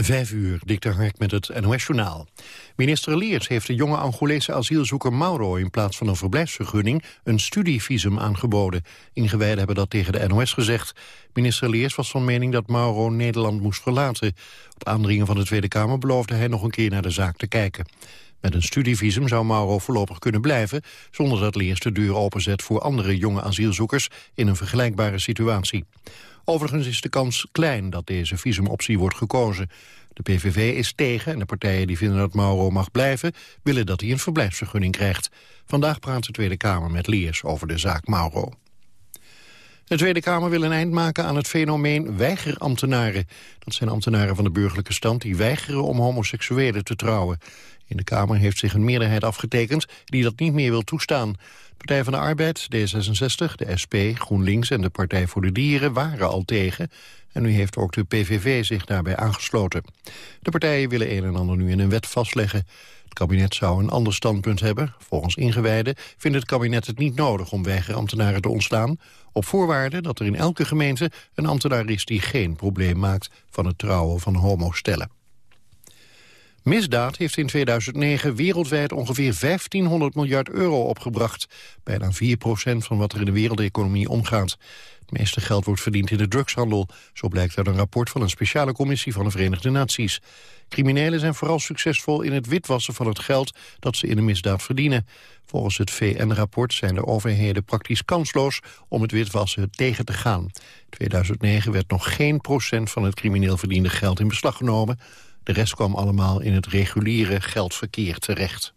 Vijf uur, Dikter Hark met het NOS-journaal. Minister Leers heeft de jonge Angolese asielzoeker Mauro... in plaats van een verblijfsvergunning een studievisum aangeboden. Ingewijden hebben dat tegen de NOS gezegd. Minister Leers was van mening dat Mauro Nederland moest verlaten. Op aandringen van de Tweede Kamer beloofde hij nog een keer naar de zaak te kijken. Met een studievisum zou Mauro voorlopig kunnen blijven... zonder dat Leers de deur openzet voor andere jonge asielzoekers... in een vergelijkbare situatie. Overigens is de kans klein dat deze visumoptie wordt gekozen. De PVV is tegen en de partijen die vinden dat Mauro mag blijven... willen dat hij een verblijfsvergunning krijgt. Vandaag praat de Tweede Kamer met Leers over de zaak Mauro. De Tweede Kamer wil een eind maken aan het fenomeen weigerambtenaren. Dat zijn ambtenaren van de burgerlijke stand die weigeren om homoseksuelen te trouwen. In de Kamer heeft zich een meerderheid afgetekend die dat niet meer wil toestaan. Partij van de Arbeid, D66, de SP, GroenLinks en de Partij voor de Dieren waren al tegen. En nu heeft ook de PVV zich daarbij aangesloten. De partijen willen een en ander nu in een wet vastleggen. Het kabinet zou een ander standpunt hebben. Volgens ingewijden vindt het kabinet het niet nodig om weigerambtenaren te ontslaan. Op voorwaarde dat er in elke gemeente een ambtenaar is die geen probleem maakt van het trouwen van homostellen. Misdaad heeft in 2009 wereldwijd ongeveer 1500 miljard euro opgebracht. Bijna 4% van wat er in de wereldeconomie omgaat. Het meeste geld wordt verdiend in de drugshandel. Zo blijkt uit een rapport van een speciale commissie van de Verenigde Naties. Criminelen zijn vooral succesvol in het witwassen van het geld dat ze in de misdaad verdienen. Volgens het VN-rapport zijn de overheden praktisch kansloos om het witwassen tegen te gaan. In 2009 werd nog geen procent van het crimineel verdiende geld in beslag genomen. De rest kwam allemaal in het reguliere geldverkeer terecht.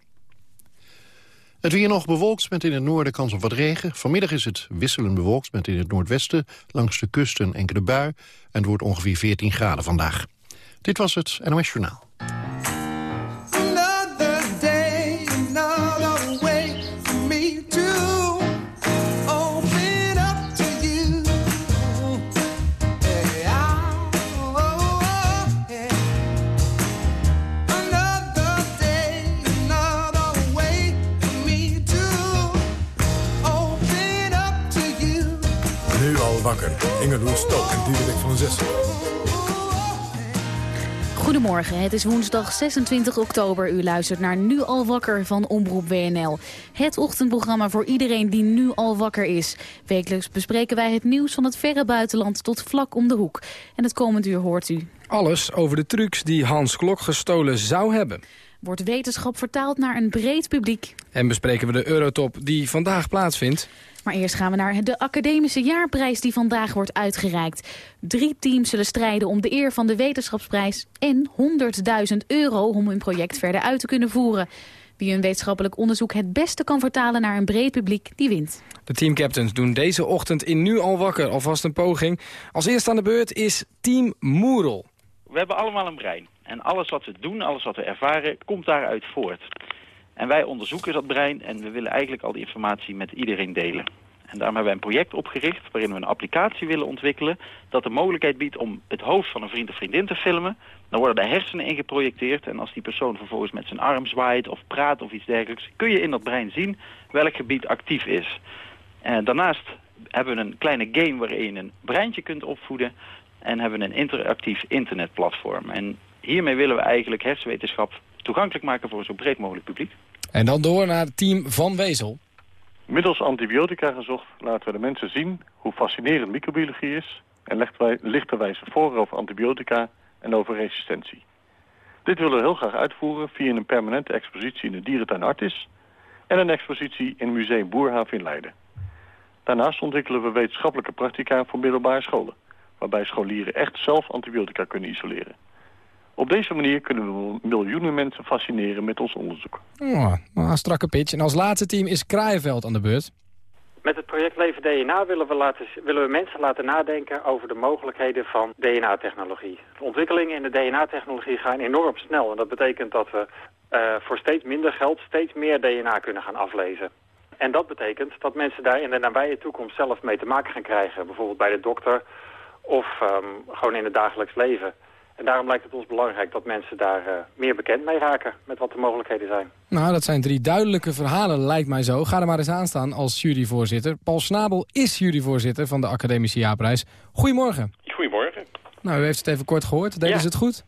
Het weer nog bewolkt met in het noorden kans op wat regen. Vanmiddag is het wisselend bewolkt met in het noordwesten langs de kust een enkele bui. En het wordt ongeveer 14 graden vandaag. Dit was het NOS Journaal. Ingeloer Stook en Diederik van Zessen. Goedemorgen, het is woensdag 26 oktober. U luistert naar Nu al wakker van Omroep WNL. Het ochtendprogramma voor iedereen die nu al wakker is. Wekelijks bespreken wij het nieuws van het verre buitenland tot vlak om de hoek. En het komend uur hoort u... Alles over de trucs die Hans Klok gestolen zou hebben. Wordt wetenschap vertaald naar een breed publiek. En bespreken we de Eurotop die vandaag plaatsvindt. Maar eerst gaan we naar de academische jaarprijs die vandaag wordt uitgereikt. Drie teams zullen strijden om de eer van de wetenschapsprijs... en 100.000 euro om hun project verder uit te kunnen voeren. Wie hun wetenschappelijk onderzoek het beste kan vertalen naar een breed publiek, die wint. De teamcaptains doen deze ochtend in Nu al wakker alvast een poging. Als eerste aan de beurt is Team Moerel. We hebben allemaal een brein. En alles wat we doen, alles wat we ervaren, komt daaruit voort. En wij onderzoeken dat brein en we willen eigenlijk al die informatie met iedereen delen. En daarom hebben wij een project opgericht waarin we een applicatie willen ontwikkelen... dat de mogelijkheid biedt om het hoofd van een vriend of vriendin te filmen. Dan worden daar hersenen in geprojecteerd en als die persoon vervolgens met zijn arm zwaait of praat of iets dergelijks... kun je in dat brein zien welk gebied actief is. En daarnaast hebben we een kleine game waarin je een breintje kunt opvoeden... en hebben we een interactief internetplatform. En hiermee willen we eigenlijk hersenwetenschap toegankelijk maken voor een zo breed mogelijk publiek. En dan door naar het team Van Wezel. Middels antibiotica gezocht laten we de mensen zien hoe fascinerend microbiologie is... en lichten wij ze voor over antibiotica en over resistentie. Dit willen we heel graag uitvoeren via een permanente expositie in de dierentuin Artis... en een expositie in Museum Boerhaven in Leiden. Daarnaast ontwikkelen we wetenschappelijke practica voor middelbare scholen... waarbij scholieren echt zelf antibiotica kunnen isoleren. Op deze manier kunnen we miljoenen mensen fascineren met ons onderzoek. Oh, een strakke pitch. En als laatste team is Kraaienveld aan de beurt. Met het project Leven DNA willen we, laten, willen we mensen laten nadenken over de mogelijkheden van DNA-technologie. De ontwikkelingen in de DNA-technologie gaan enorm snel. En dat betekent dat we uh, voor steeds minder geld steeds meer DNA kunnen gaan aflezen. En dat betekent dat mensen daar in de nabije toekomst zelf mee te maken gaan krijgen. Bijvoorbeeld bij de dokter of um, gewoon in het dagelijks leven. En daarom lijkt het ons belangrijk dat mensen daar uh, meer bekend mee raken met wat de mogelijkheden zijn. Nou, dat zijn drie duidelijke verhalen, lijkt mij zo. Ga er maar eens aan staan als juryvoorzitter. Paul Snabel is juryvoorzitter van de Academische Jaarprijs. Goedemorgen. Goedemorgen. Nou, u heeft het even kort gehoord. Deden ze het goed?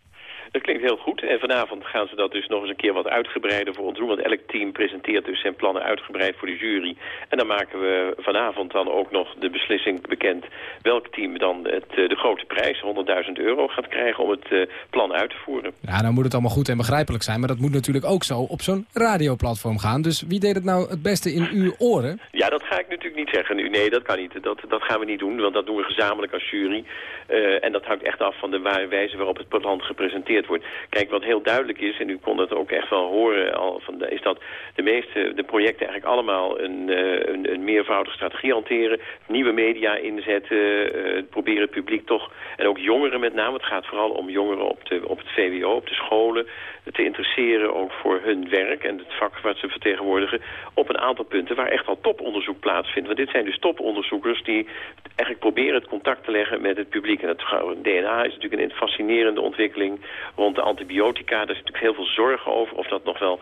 Dat klinkt heel goed. En vanavond gaan ze dat dus nog eens een keer wat uitgebreider voor ons doen. Want elk team presenteert dus zijn plannen uitgebreid voor de jury. En dan maken we vanavond dan ook nog de beslissing bekend... welk team dan het, eh, de grote prijs, 100.000 euro, gaat krijgen om het uh, plan uit te voeren. Ja, nou moet het allemaal goed en begrijpelijk zijn. Maar dat moet natuurlijk ook zo op zo'n radioplatform gaan. Dus wie deed het nou het beste in uw oren? Ja, dat ga ik natuurlijk niet zeggen nu. Nee, dat kan niet. Dat, dat gaan we niet doen, want dat doen we gezamenlijk als jury. Uh, en dat hangt echt af van de wijze waarop het plan gepresenteerd wordt. Kijk, wat heel duidelijk is, en u kon dat ook echt wel horen, al van de, is dat de meeste de projecten eigenlijk allemaal een, uh, een, een, meervoudige strategie hanteren. Nieuwe media inzetten, uh, proberen het publiek toch, en ook jongeren met name, het gaat vooral om jongeren op, de, op het VWO, op de scholen, te interesseren ook voor hun werk en het vak wat ze vertegenwoordigen op een aantal punten waar echt al toponderzoek plaatsvindt. Want dit zijn dus toponderzoekers die eigenlijk proberen het contact te leggen met het publiek. En het DNA is natuurlijk een fascinerende ontwikkeling rond de antibiotica. Daar is natuurlijk heel veel zorgen over of dat nog wel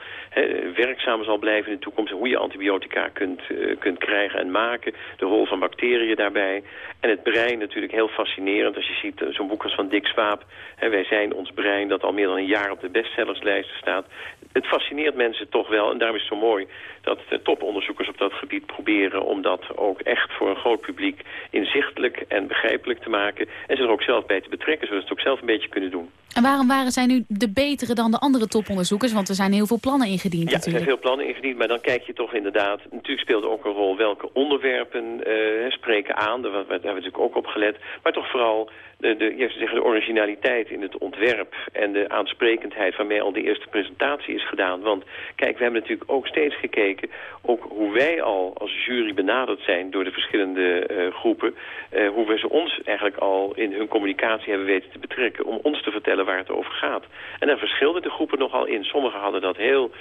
werkzaam zal blijven in de toekomst. Hoe je antibiotica kunt, uh, kunt krijgen en maken. De rol van bacteriën daarbij. En het brein natuurlijk heel fascinerend. Als je ziet zo'n boek als van Dick Swaap. He, wij zijn ons brein dat al meer dan een jaar op de bestsellerslijsten staat. Het fascineert mensen toch wel. En daarom is het zo mooi dat de toponderzoekers op dat gebied proberen om dat ook echt voor een groot publiek inzichtelijk en begrijpelijk te maken. En ze er ook zelf bij te betrekken, zodat ze het ook zelf een beetje kunnen doen. En waarom waren zij nu de betere dan de andere toponderzoekers? Want er zijn heel veel plannen ingediend Ja, natuurlijk. er zijn veel plannen ingediend, maar dan kijk je toch inderdaad... Natuurlijk speelt ook een rol welke onderwerpen uh, spreken aan. Daar, daar hebben we natuurlijk ook op gelet. Maar toch vooral de, de, je zeggen, de originaliteit in het ontwerp en de aansprekendheid waarmee al de eerste presentatie is gedaan. Want kijk, we hebben natuurlijk ook steeds gekeken, ook hoe wij al als jury benaderd zijn door de verschillende uh, groepen, uh, hoe we ze ons eigenlijk al in hun communicatie hebben weten te betrekken om ons te vertellen waar het over gaat. En daar verschilden de groepen nogal in. Sommigen hadden dat heel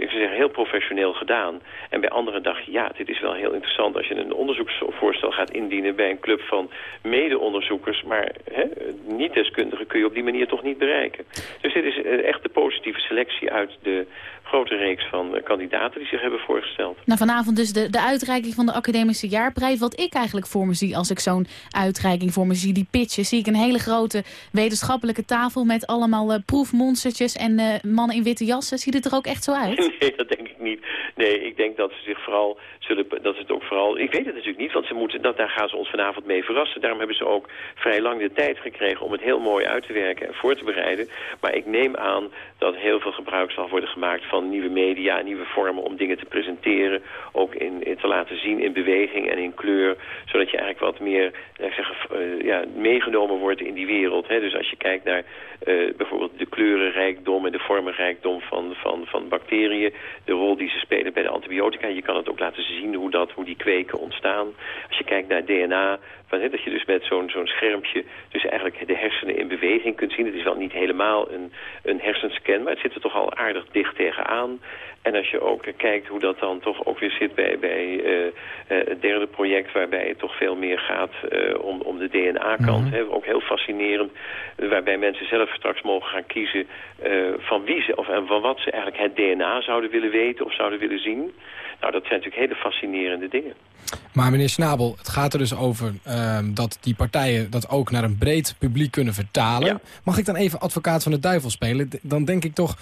ik zou zeggen, heel professioneel gedaan. En bij anderen dacht je, ja, dit is wel heel interessant als je een onderzoeksvoorstel gaat indienen bij een club van mede-onderzoekers. Maar niet-deskundigen kun je op die manier toch niet bereiken. Dus dit is echt de positieve selectie uit de grote reeks van uh, kandidaten die zich hebben voorgesteld. Nou, vanavond dus de, de uitreiking van de academische jaarprijs. Wat ik eigenlijk voor me zie als ik zo'n uitreiking voor me zie, die pitchen, zie ik een hele grote wetenschappelijke tafel met allemaal uh, proefmonstertjes en uh, mannen in witte jassen. Ziet het er ook echt zo uit? Nee, dat denk ik niet. Nee, ik denk dat ze zich vooral zullen, dat het ook vooral, ik weet het natuurlijk niet, want ze moeten, dat, daar gaan ze ons vanavond mee verrassen. Daarom hebben ze ook vrij lang de tijd gekregen om het heel mooi uit te werken en voor te bereiden. Maar ik neem aan dat heel veel gebruik zal worden gemaakt van nieuwe media, nieuwe vormen om dingen te presenteren. Ook in, te laten zien in beweging en in kleur. Zodat je eigenlijk wat meer zeg, uh, ja, meegenomen wordt in die wereld. Hè. Dus als je kijkt naar uh, bijvoorbeeld de kleurenrijkdom en de vormenrijkdom van, van, van bacteriën. De rol die ze spelen bij de antibiotica. Je kan het ook laten zien hoe, dat, hoe die kweken ontstaan. Als je kijkt naar DNA, van, dat je dus met zo'n zo'n schermpje dus eigenlijk de hersenen in beweging kunt zien. Het is wel niet helemaal een, een hersenscan, maar het zit er toch al aardig dicht tegenaan. En als je ook kijkt hoe dat dan toch ook weer zit bij, bij uh, uh, het derde project... waarbij het toch veel meer gaat uh, om, om de DNA-kant. Mm -hmm. Ook heel fascinerend. Waarbij mensen zelf straks mogen gaan kiezen van wie ze... of en van wat ze eigenlijk het DNA zouden willen weten of zouden willen zien. Nou, dat zijn natuurlijk hele fascinerende dingen. Maar meneer Snabel, het gaat er dus over uh, dat die partijen dat ook naar een breed publiek kunnen vertalen. Ja. Mag ik dan even advocaat van de duivel spelen? Dan denk ik toch,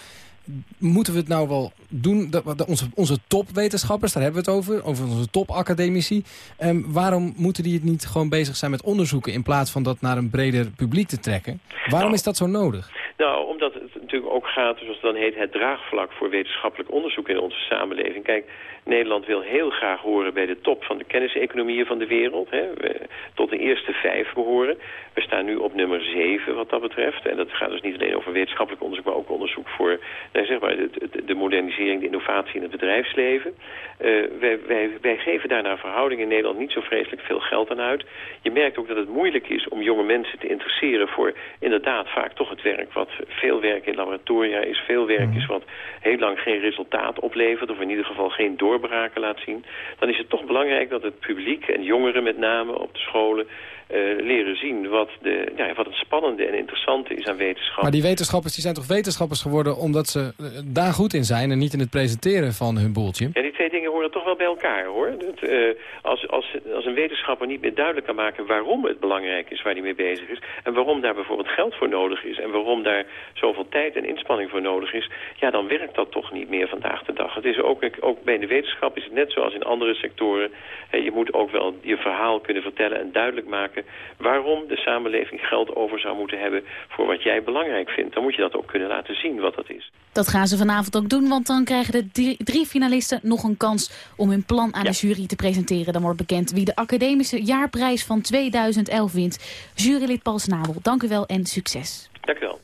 moeten we het nou wel doen? Dat, onze, onze topwetenschappers, daar hebben we het over, over onze topacademici. Um, waarom moeten die het niet gewoon bezig zijn met onderzoeken... in plaats van dat naar een breder publiek te trekken? Waarom Nou. is dat zo nodig? Nou, omdat het natuurlijk ook gaat, zoals het dan heet, het draagvlak voor wetenschappelijk onderzoek in onze samenleving. Kijk, Nederland wil heel graag horen bij de top van de kenniseconomieën van de wereld. Hè. We, tot de eerste vijf behoren. We staan nu op nummer zeven wat dat betreft. En dat gaat dus niet alleen over wetenschappelijk onderzoek, maar ook onderzoek voor nou, zeg maar, de, de, de modernisering, de innovatie in het bedrijfsleven. Uh, wij, wij, wij geven daar naar verhouding in Nederland niet zo vreselijk veel geld aan uit. Je merkt ook dat het moeilijk is om jonge mensen te interesseren voor inderdaad vaak toch het werk wat veel werk in laboratoria is, veel werk is wat heel lang geen resultaat oplevert of in ieder geval geen doorbraken laat zien. Dan is het toch belangrijk dat het publiek en jongeren met name op de scholen uh, leren zien wat, de, ja, wat het spannende en interessante is aan wetenschap. Maar die wetenschappers die zijn toch wetenschappers geworden omdat ze uh, daar goed in zijn en niet in het presenteren van hun boeltje? Ja, die twee dingen horen toch wel bij elkaar hoor. Dat, uh, als, als, als een wetenschapper niet meer duidelijk kan maken waarom het belangrijk is waar hij mee bezig is... en waarom daar bijvoorbeeld geld voor nodig is... en waarom daar zoveel tijd en inspanning voor nodig is... ja, dan werkt dat toch niet meer vandaag de dag. Het is ook, ook bij de wetenschap is het net zoals in andere sectoren. je moet ook wel je verhaal kunnen vertellen en duidelijk maken... waarom de samenleving geld over zou moeten hebben voor wat jij belangrijk vindt. Dan moet je dat ook kunnen laten zien wat dat is. Dat gaan ze vanavond ook doen, want dan krijgen de drie, finalisten nog een kans om hun plan aan de jury te presenteren. Dan wordt bekend wie de academische jaarprijs van 2011 wint. Jurylid Paul Snabel, dank u wel en succes. Dank u wel.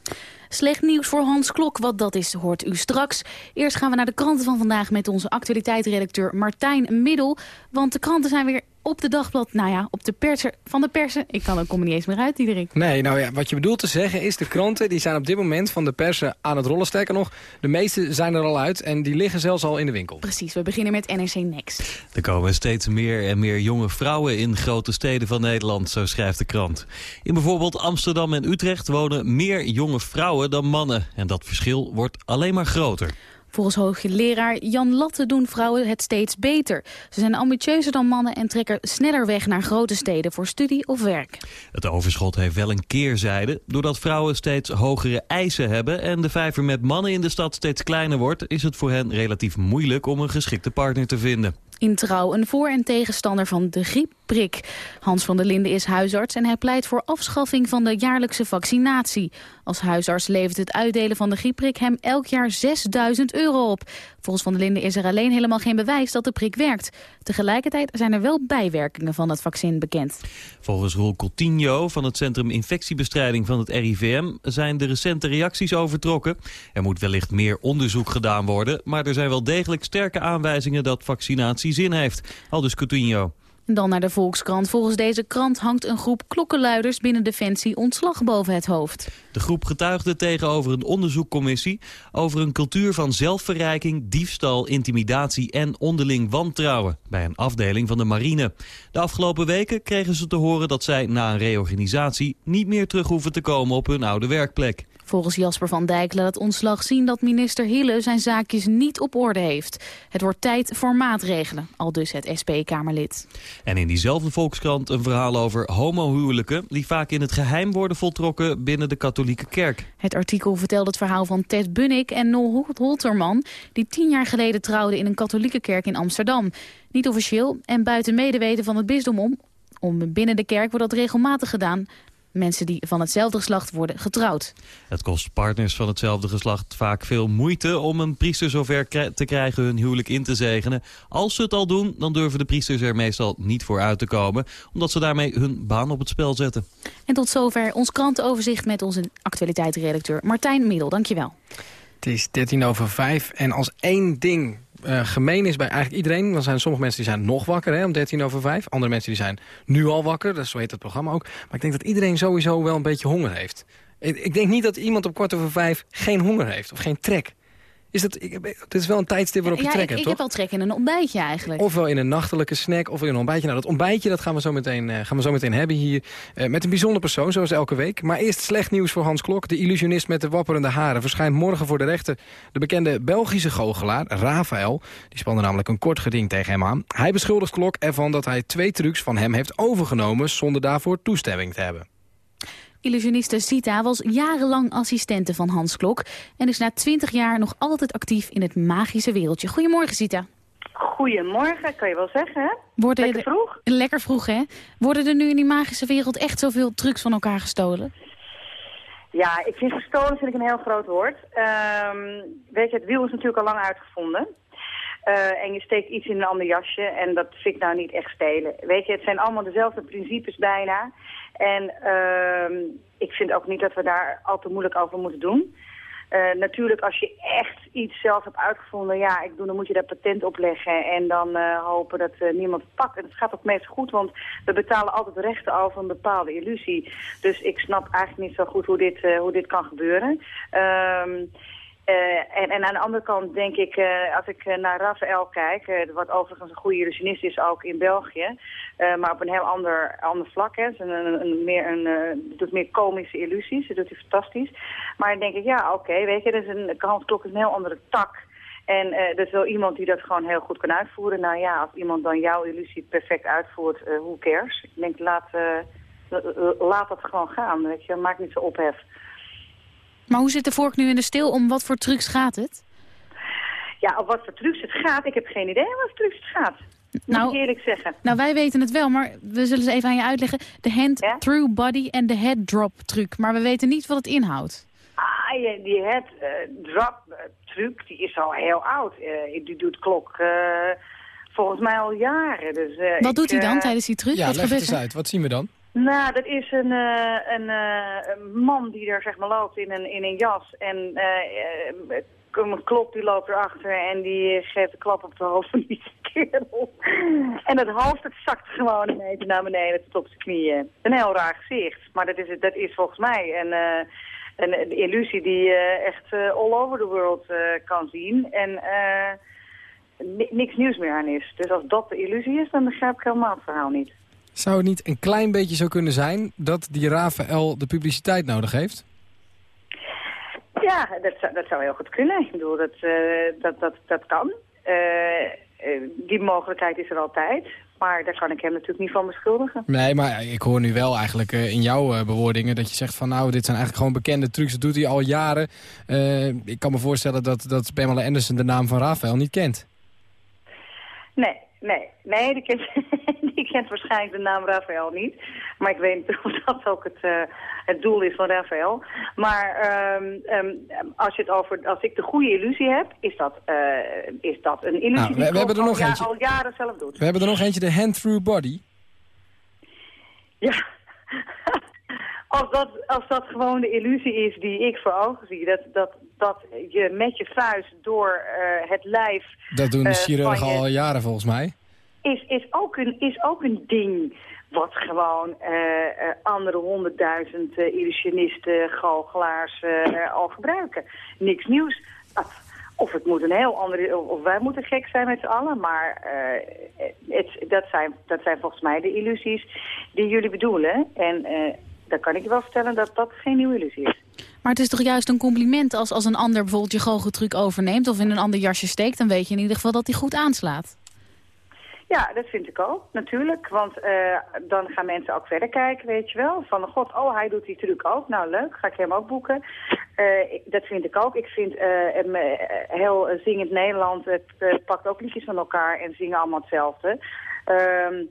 Slecht nieuws voor Hans Klok, wat dat is, hoort u straks. Eerst gaan we naar de kranten van vandaag met onze actualiteitsredacteur Martijn Middel. Want de kranten zijn weer op de dagblad, nou ja, op de perser van de persen. Ik kan er kom niet eens meer uit, Diederik. Nee, nou ja, wat je bedoelt te zeggen is... de kranten die zijn op dit moment van de persen aan het rollen. Sterker nog, de meeste zijn er al uit en die liggen zelfs al in de winkel. Precies, we beginnen met NRC Next. Er komen steeds meer en meer jonge vrouwen in grote steden van Nederland, zo schrijft de krant. In bijvoorbeeld Amsterdam en Utrecht wonen meer jonge vrouwen dan mannen. En dat verschil wordt alleen maar groter. Volgens hoogleraar Jan Latte doen vrouwen het steeds beter. Ze zijn ambitieuzer dan mannen en trekken sneller weg naar grote steden voor studie of werk. Het overschot heeft wel een keerzijde. Doordat vrouwen steeds hogere eisen hebben en de vijver met mannen in de stad steeds kleiner wordt... is het voor hen relatief moeilijk om een geschikte partner te vinden. In Trouw een voor- en tegenstander van de griepprik. Hans van der Linden is huisarts en hij pleit voor afschaffing van de jaarlijkse vaccinatie. Als huisarts levert het uitdelen van de griepprik hem elk jaar 6000 euro op. Volgens Van der Linden is er alleen helemaal geen bewijs dat de prik werkt. Tegelijkertijd zijn er wel bijwerkingen van het vaccin bekend. Volgens Roel Coutinho van het Centrum Infectiebestrijding van het RIVM... zijn de recente reacties overtrokken. Er moet wellicht meer onderzoek gedaan worden... maar er zijn wel degelijk sterke aanwijzingen dat vaccinatie zin heeft. Aldus Coutinho. Dan naar de Volkskrant. Volgens deze krant hangt een groep klokkenluiders binnen Defensie ontslag boven het hoofd. De groep getuigde tegenover een onderzoekcommissie over een cultuur van zelfverrijking, diefstal, intimidatie en onderling wantrouwen bij een afdeling van de marine. De afgelopen weken kregen ze te horen dat zij na een reorganisatie niet meer terug hoeven te komen op hun oude werkplek. Volgens Jasper van Dijk laat het ontslag zien dat minister Hille zijn zaakjes niet op orde heeft. Het wordt tijd voor maatregelen, al dus het SP-Kamerlid. En in diezelfde Volkskrant een verhaal over homohuwelijken... die vaak in het geheim worden voltrokken binnen de katholieke kerk. Het artikel vertelt het verhaal van Ted Bunnik en Nol Holterman... die tien jaar geleden trouwden in een katholieke kerk in Amsterdam. Niet officieel en buiten medeweten van het bisdom om... Om binnen de kerk wordt dat regelmatig gedaan mensen die van hetzelfde geslacht worden getrouwd. Het kost partners van hetzelfde geslacht vaak veel moeite om een priester zover te krijgen hun huwelijk in te zegenen. Als ze het al doen, dan durven de priesters er meestal niet voor uit te komen, omdat ze daarmee hun baan op het spel zetten. En tot zover ons krantenoverzicht met onze actualiteitsredacteur Martijn Middel. Dankjewel. Het is 13 over 5 en als één ding uh, gemeen is bij eigenlijk iedereen. Dan zijn sommige mensen die zijn nog wakker hè, om 13 over 5. Andere mensen die zijn nu al wakker. Dat zo heet het programma ook. Maar ik denk dat iedereen sowieso wel een beetje honger heeft. Ik, ik denk niet dat iemand op kwart over vijf geen honger heeft. Of geen trek. Is dat, ik, het is wel een tijdstip waarop je ja, trek hebt, ik, toch? Ik heb wel trek in een ontbijtje eigenlijk. Ofwel in een nachtelijke snack of in een ontbijtje. Nou, dat ontbijtje dat gaan, we zo meteen, uh, gaan we zo meteen hebben hier. Uh, met een bijzonder persoon, zoals elke week. Maar eerst slecht nieuws voor Hans Klok. De illusionist met de wapperende haren verschijnt morgen voor de rechter. De bekende Belgische goochelaar, Rafael, die spande namelijk een kort geding tegen hem aan. Hij beschuldigt Klok ervan dat hij twee trucs van hem heeft overgenomen... zonder daarvoor toestemming te hebben. Illusioniste Sita was jarenlang assistente van Hans Klok... en is na twintig jaar nog altijd actief in het magische wereldje. Goedemorgen, Sita. Goedemorgen, kan je wel zeggen, hè? Worden lekker vroeg? Lekker vroeg, hè? Worden er nu in die magische wereld echt zoveel trucs van elkaar gestolen? Ja, ik vind gestolen vind ik een heel groot woord. Um, weet je, het wiel is natuurlijk al lang uitgevonden. Uh, en je steekt iets in een ander jasje en dat vind ik nou niet echt stelen. Weet je, het zijn allemaal dezelfde principes bijna. En uh, ik vind ook niet dat we daar al te moeilijk over moeten doen. Uh, natuurlijk, als je echt iets zelf hebt uitgevonden, ja, ik doe, dan moet je daar patent op leggen en dan uh, hopen dat uh, niemand het pakt. En het gaat ook meest goed, want we betalen altijd rechten over een bepaalde illusie. Dus ik snap eigenlijk niet zo goed hoe dit, hoe dit kan gebeuren. Um, uh, en, en aan de andere kant denk ik, uh, als ik naar Rafael kijk, wat overigens een goede illusionist is ook in België, maar op een heel ander, ander vlak. Hè. Een, een, een, meer een, doet meer komische illusies, dat doet hij fantastisch. Maar dan denk ik, ja oké, weet je, dus een Hans Klok is een heel andere tak. En er is wel iemand die dat gewoon heel goed kan uitvoeren. Nou ja, als iemand dan jouw illusie perfect uitvoert, who cares? Ik denk, laat, laat dat gewoon gaan, weet je. Maak niet zo ophef. Maar hoe zit de vork nu in de stil? Om wat voor trucs gaat het? Ja, op wat voor trucs het gaat? Ik heb geen idee wat voor trucs het gaat. Moet nou, ik eerlijk zeggen. Nou, wij weten het wel, maar we zullen ze even aan je uitleggen. De hand-through body en de head-drop truc. Maar we weten niet wat het inhoudt. Ah, die head-drop truc, die is al heel oud. Uh, die doet klok uh, volgens mij al jaren. Dus, uh, wat doet hij dan tijdens die truc? Ja, wat leg het eens uit. Wat zien we dan? Nou, dat is een, een, een, man die er zeg maar loopt in een, in een jas. En een klok die loopt erachter en die geeft een klap op de hoofd van die kerel. En het hoofd het zakt gewoon een beetje naar beneden tot op zijn knieën. Een heel raar gezicht, maar dat is, dat is volgens mij een, uh, een, illusie die je uh, echt uh, all over the world kan zien. En niks nieuws meer aan is. Dus als dat de illusie is, dan begrijp ik helemaal het verhaal niet. Zou het niet een klein beetje zo kunnen zijn dat die Rafael de publiciteit nodig heeft? Ja, dat zou, dat zou heel goed kunnen. Ik bedoel, dat, uh, dat, dat, dat kan. Uh, die mogelijkheid is er altijd. Maar daar kan ik hem natuurlijk niet van beschuldigen. Nee, maar ik hoor nu wel eigenlijk uh, in jouw bewoordingen dat je zegt van... nou, dit zijn eigenlijk gewoon bekende trucs, dat doet hij al jaren. ik kan me voorstellen dat, dat Pamela Anderson de naam van Rafael niet kent. Nee, nee, nee, die kent, kent waarschijnlijk de naam Rafael niet. Maar ik weet niet of dat ook het, uh, het doel is van Rafael. Maar um, um, als, je het over, als ik de goede illusie heb, is dat, uh, is dat een illusie nou, we, die we hebben er nog al, eentje. al jaren zelf doet. We hebben er nog eentje, de hand-through body. Ja. als, dat, als dat gewoon de illusie is die ik voor ogen zie, dat, dat, dat je met je vuist door uh, het lijf... Dat doen de chirurgen al jaren volgens mij. Is, is, ook een, is ook een ding wat gewoon uh, uh, andere honderdduizend uh, illusionisten, galgelaars al gebruiken. Niks nieuws. Of het moet een heel andere, of wij moeten gek zijn met z'n allen, maar het, dat, zijn, dat zijn volgens mij de illusies die jullie bedoelen. En dan kan ik je wel vertellen dat dat geen nieuwe illusie is. Maar het is toch juist een compliment als, als een ander bijvoorbeeld je goocheltruc overneemt... of in een ander jasje steekt, dan weet je in ieder geval dat hij goed aanslaat. Ja, dat vind ik ook, natuurlijk. Want uh, dan gaan mensen ook verder kijken, weet je wel. Van, god, oh, hij doet die truc ook. Nou, leuk, ga ik hem ook boeken. Uh, dat vind ik ook. Ik vind uh, heel zingend Nederland, het pakt ook liedjes van elkaar en zingen allemaal hetzelfde. Ehm,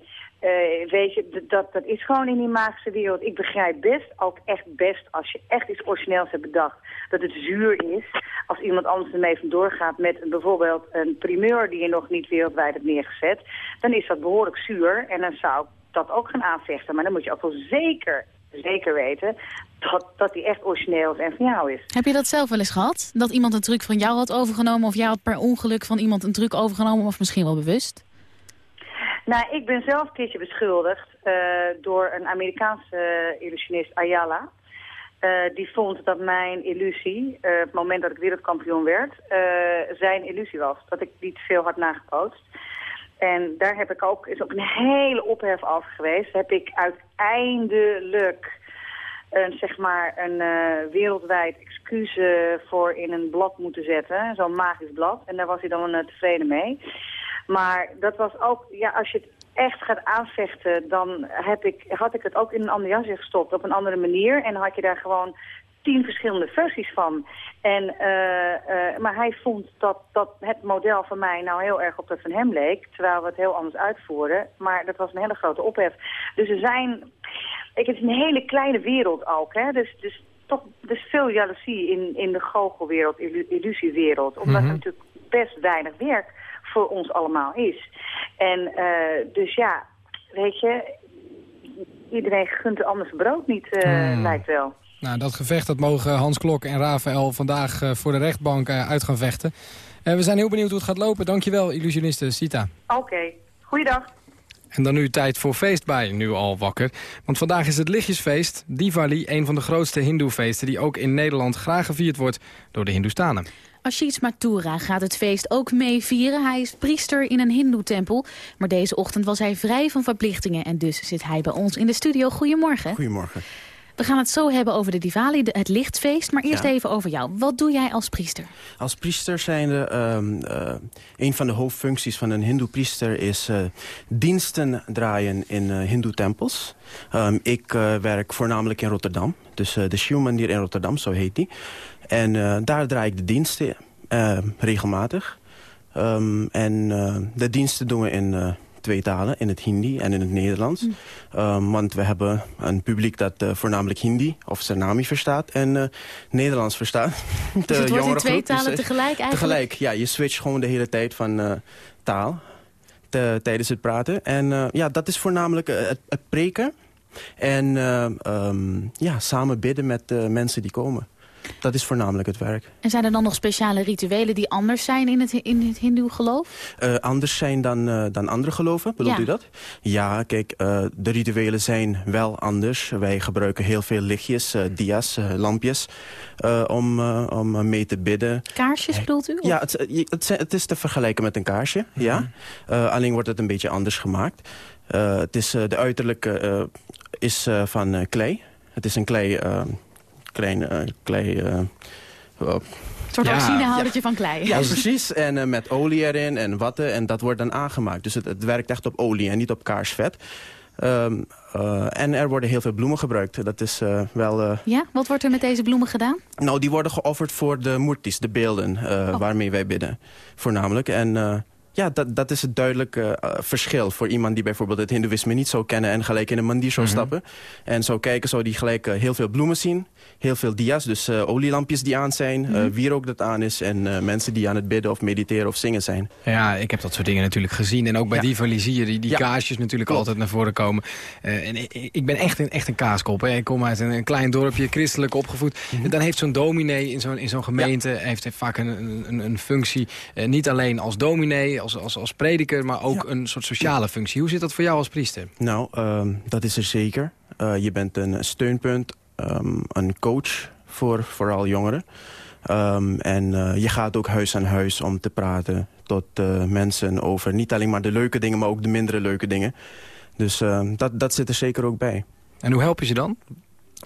uh, weet je, dat, dat is gewoon in die magische wereld. Ik begrijp best, ook echt best, als je echt iets origineels hebt bedacht, dat het zuur is. Als iemand anders ermee vandoor gaat met bijvoorbeeld een primeur die je nog niet wereldwijd hebt neergezet, dan is dat behoorlijk zuur. En dan zou ik dat ook gaan aanvechten. Maar dan moet je ook wel zeker, zeker weten dat, dat die echt origineel en van jou is. Heb je dat zelf wel eens gehad? Dat iemand een truc van jou had overgenomen of jij had per ongeluk van iemand een truc overgenomen of misschien wel bewust? Nou, ik ben zelf een keertje beschuldigd uh, door een Amerikaanse illusionist, Ayala. Uh, die vond dat mijn illusie, uh, het moment dat ik wereldkampioen werd, zijn illusie was. Dat ik niet veel had nagepootst. En daar heb ik ook, is ook een hele ophef over geweest. Heb ik uiteindelijk een, zeg maar, een wereldwijd excuus voor in een blad moeten zetten. Zo'n magisch blad. En daar was hij dan tevreden mee. Maar dat was ook, ja, als je het echt gaat aanvechten, dan heb ik, had ik het ook in een ander jasje gestopt op een andere manier. En had je daar gewoon tien verschillende versies van. En, uh, uh, maar hij vond dat, dat het model van mij nou heel erg op dat van hem leek. Terwijl we het heel anders uitvoerden. Maar dat was een hele grote ophef. Dus er zijn... Ik, het is een hele kleine wereld ook. Hè? Dus, dus toch is veel jaloezie in, in de goochelwereld, illusiewereld. Omdat mm -hmm. er natuurlijk best weinig werk voor ons allemaal is. En uh, dus ja, weet je, iedereen gunt de anders brood niet, uh, hmm. lijkt wel. Nou, dat gevecht dat mogen Hans Klok en Rafael vandaag uh, voor de rechtbank uit gaan vechten. we zijn heel benieuwd hoe het gaat lopen. Dankjewel, illusioniste Sita. Oké, okay. goeiedag. En dan nu tijd voor feest bij Nu Al Wakker. Want vandaag is het Lichtjesfeest, Diwali, een van de grootste hindoefeesten... die ook in Nederland graag gevierd wordt door de hindoestanen. Ashish Mathura gaat het feest ook mee vieren. Hij is priester in een hindoe-tempel. Maar deze ochtend was hij vrij van verplichtingen. En dus zit hij bij ons in de studio. Goedemorgen. Goedemorgen. We gaan het zo hebben over de Diwali, het lichtfeest. Maar eerst Ja. even over jou. Wat doe jij als priester? Als priester zijn de, ehm, eh, een van de hoofdfuncties van een hindoe-priester is eh, diensten draaien in eh hindoe-tempels. Ehm, ik werk voornamelijk in Rotterdam, dus de Schumann in Rotterdam, zo heet die. En eh, daar draai ik de diensten eh, regelmatig. Ehm, en eh, de diensten doen we in twee talen, in het Hindi en in het Nederlands. Ehm, want we hebben een publiek dat voornamelijk Hindi of Sanami verstaat en Nederlands verstaat. Dus De het wordt in twee is, talen tegelijk eigenlijk? Tegelijk, ja. Je switcht gewoon de hele tijd van taal te- tijdens het praten. En ja, dat is voornamelijk het, het preken. En eh, ehm, ja, samen bidden met de mensen die komen. Dat is voornamelijk het werk. En zijn er dan nog speciale rituelen die anders zijn in het, in het hindoe geloof? Eh, anders zijn dan, eh, dan andere geloven, bedoelt Ja. u dat? Ja, kijk, eh, de rituelen zijn wel anders. Wij gebruiken heel veel lichtjes, dia's, lampjes, om, om mee te bidden. Kaarsjes bedoelt u? Of- Ja, het, het, is te vergelijken met een kaarsje, ja. Eh, alleen wordt het een beetje anders gemaakt. Het is, de uiterlijke is van klei. Het is een klei... eh, klein eh, klei... eh, oh, Een soort Ja. van klei. ja, precies. En eh, met olie erin en watten. En dat wordt dan aangemaakt. Dus het, het werkt echt op olie en niet op kaarsvet. Ehm, eh, en er worden heel veel bloemen gebruikt. Dat is eh, wel... eh, Ja, wat wordt er met deze bloemen gedaan? nou, die worden geofferd voor de moertis, de beelden eh, waarmee wij bidden. Voornamelijk. En eh, ja, dat, dat is het duidelijke eh, verschil voor iemand die bijvoorbeeld het hindoeïsme niet zou kennen en gelijk in een mandir zou stappen. En zou kijken, zou die gelijk eh, heel veel bloemen zien. Heel veel dia's, dus eh, olielampjes die aan zijn, eh, wierook dat aan is en mensen die aan het bidden of mediteren of zingen zijn. Ja, ik heb dat soort dingen natuurlijk gezien. En ook bij Ja. Zie je die, die Ja. kaarsjes natuurlijk Klopt. altijd naar voren komen. En ik, ik ben echt een, echt een kaaskop. Hè. Ik kom uit een, een klein dorpje, christelijk opgevoed. Mhm. Dan heeft zo'n dominee in zo'n in zo'n gemeente heeft, heeft vaak een, een, een functie. niet alleen als dominee, als, als, als prediker, maar ook een soort sociale functie. Hoe zit dat voor jou als priester? Nou, ehm, dat is er zeker. Eh, je bent een steunpunt, ehm, een coach voor vooral jongeren. Ehm, en eh, je gaat ook huis aan huis om te praten tot eh, mensen over niet alleen maar de leuke dingen, maar ook de mindere leuke dingen. Dus dat, dat zit er zeker ook bij. En hoe help je ze dan?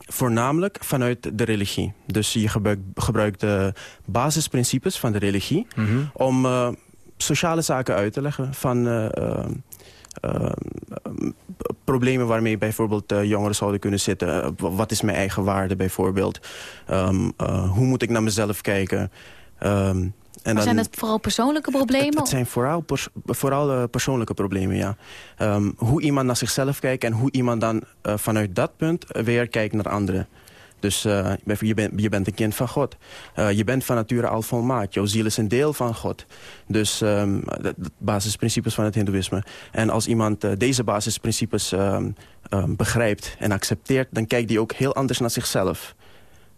Voornamelijk vanuit de religie. Dus je gebruikt, gebruikt de basisprincipes van de religie om eh, sociale zaken uit te leggen van eh, eh, eh, problemen waarmee bijvoorbeeld eh, jongeren zouden kunnen zitten. Eh, wat is mijn eigen waarde bijvoorbeeld? Ehm, eh, hoe moet ik naar mezelf kijken? Ehm, en Maar zijn het vooral persoonlijke problemen? het, het zijn vooral, pers- vooral persoonlijke problemen, ja. Ehm, hoe iemand naar zichzelf kijkt en hoe iemand dan vanuit dat punt weer kijkt naar anderen. Dus eh, je, bent, je bent een kind van God. Eh, je bent van nature al volmaakt. Jouw ziel is een deel van God. Dus ehm dat, dat basisprincipes van het hindoeïsme. En als iemand eh, deze basisprincipes ehm, ehm, begrijpt en accepteert... dan kijkt hij ook heel anders naar zichzelf.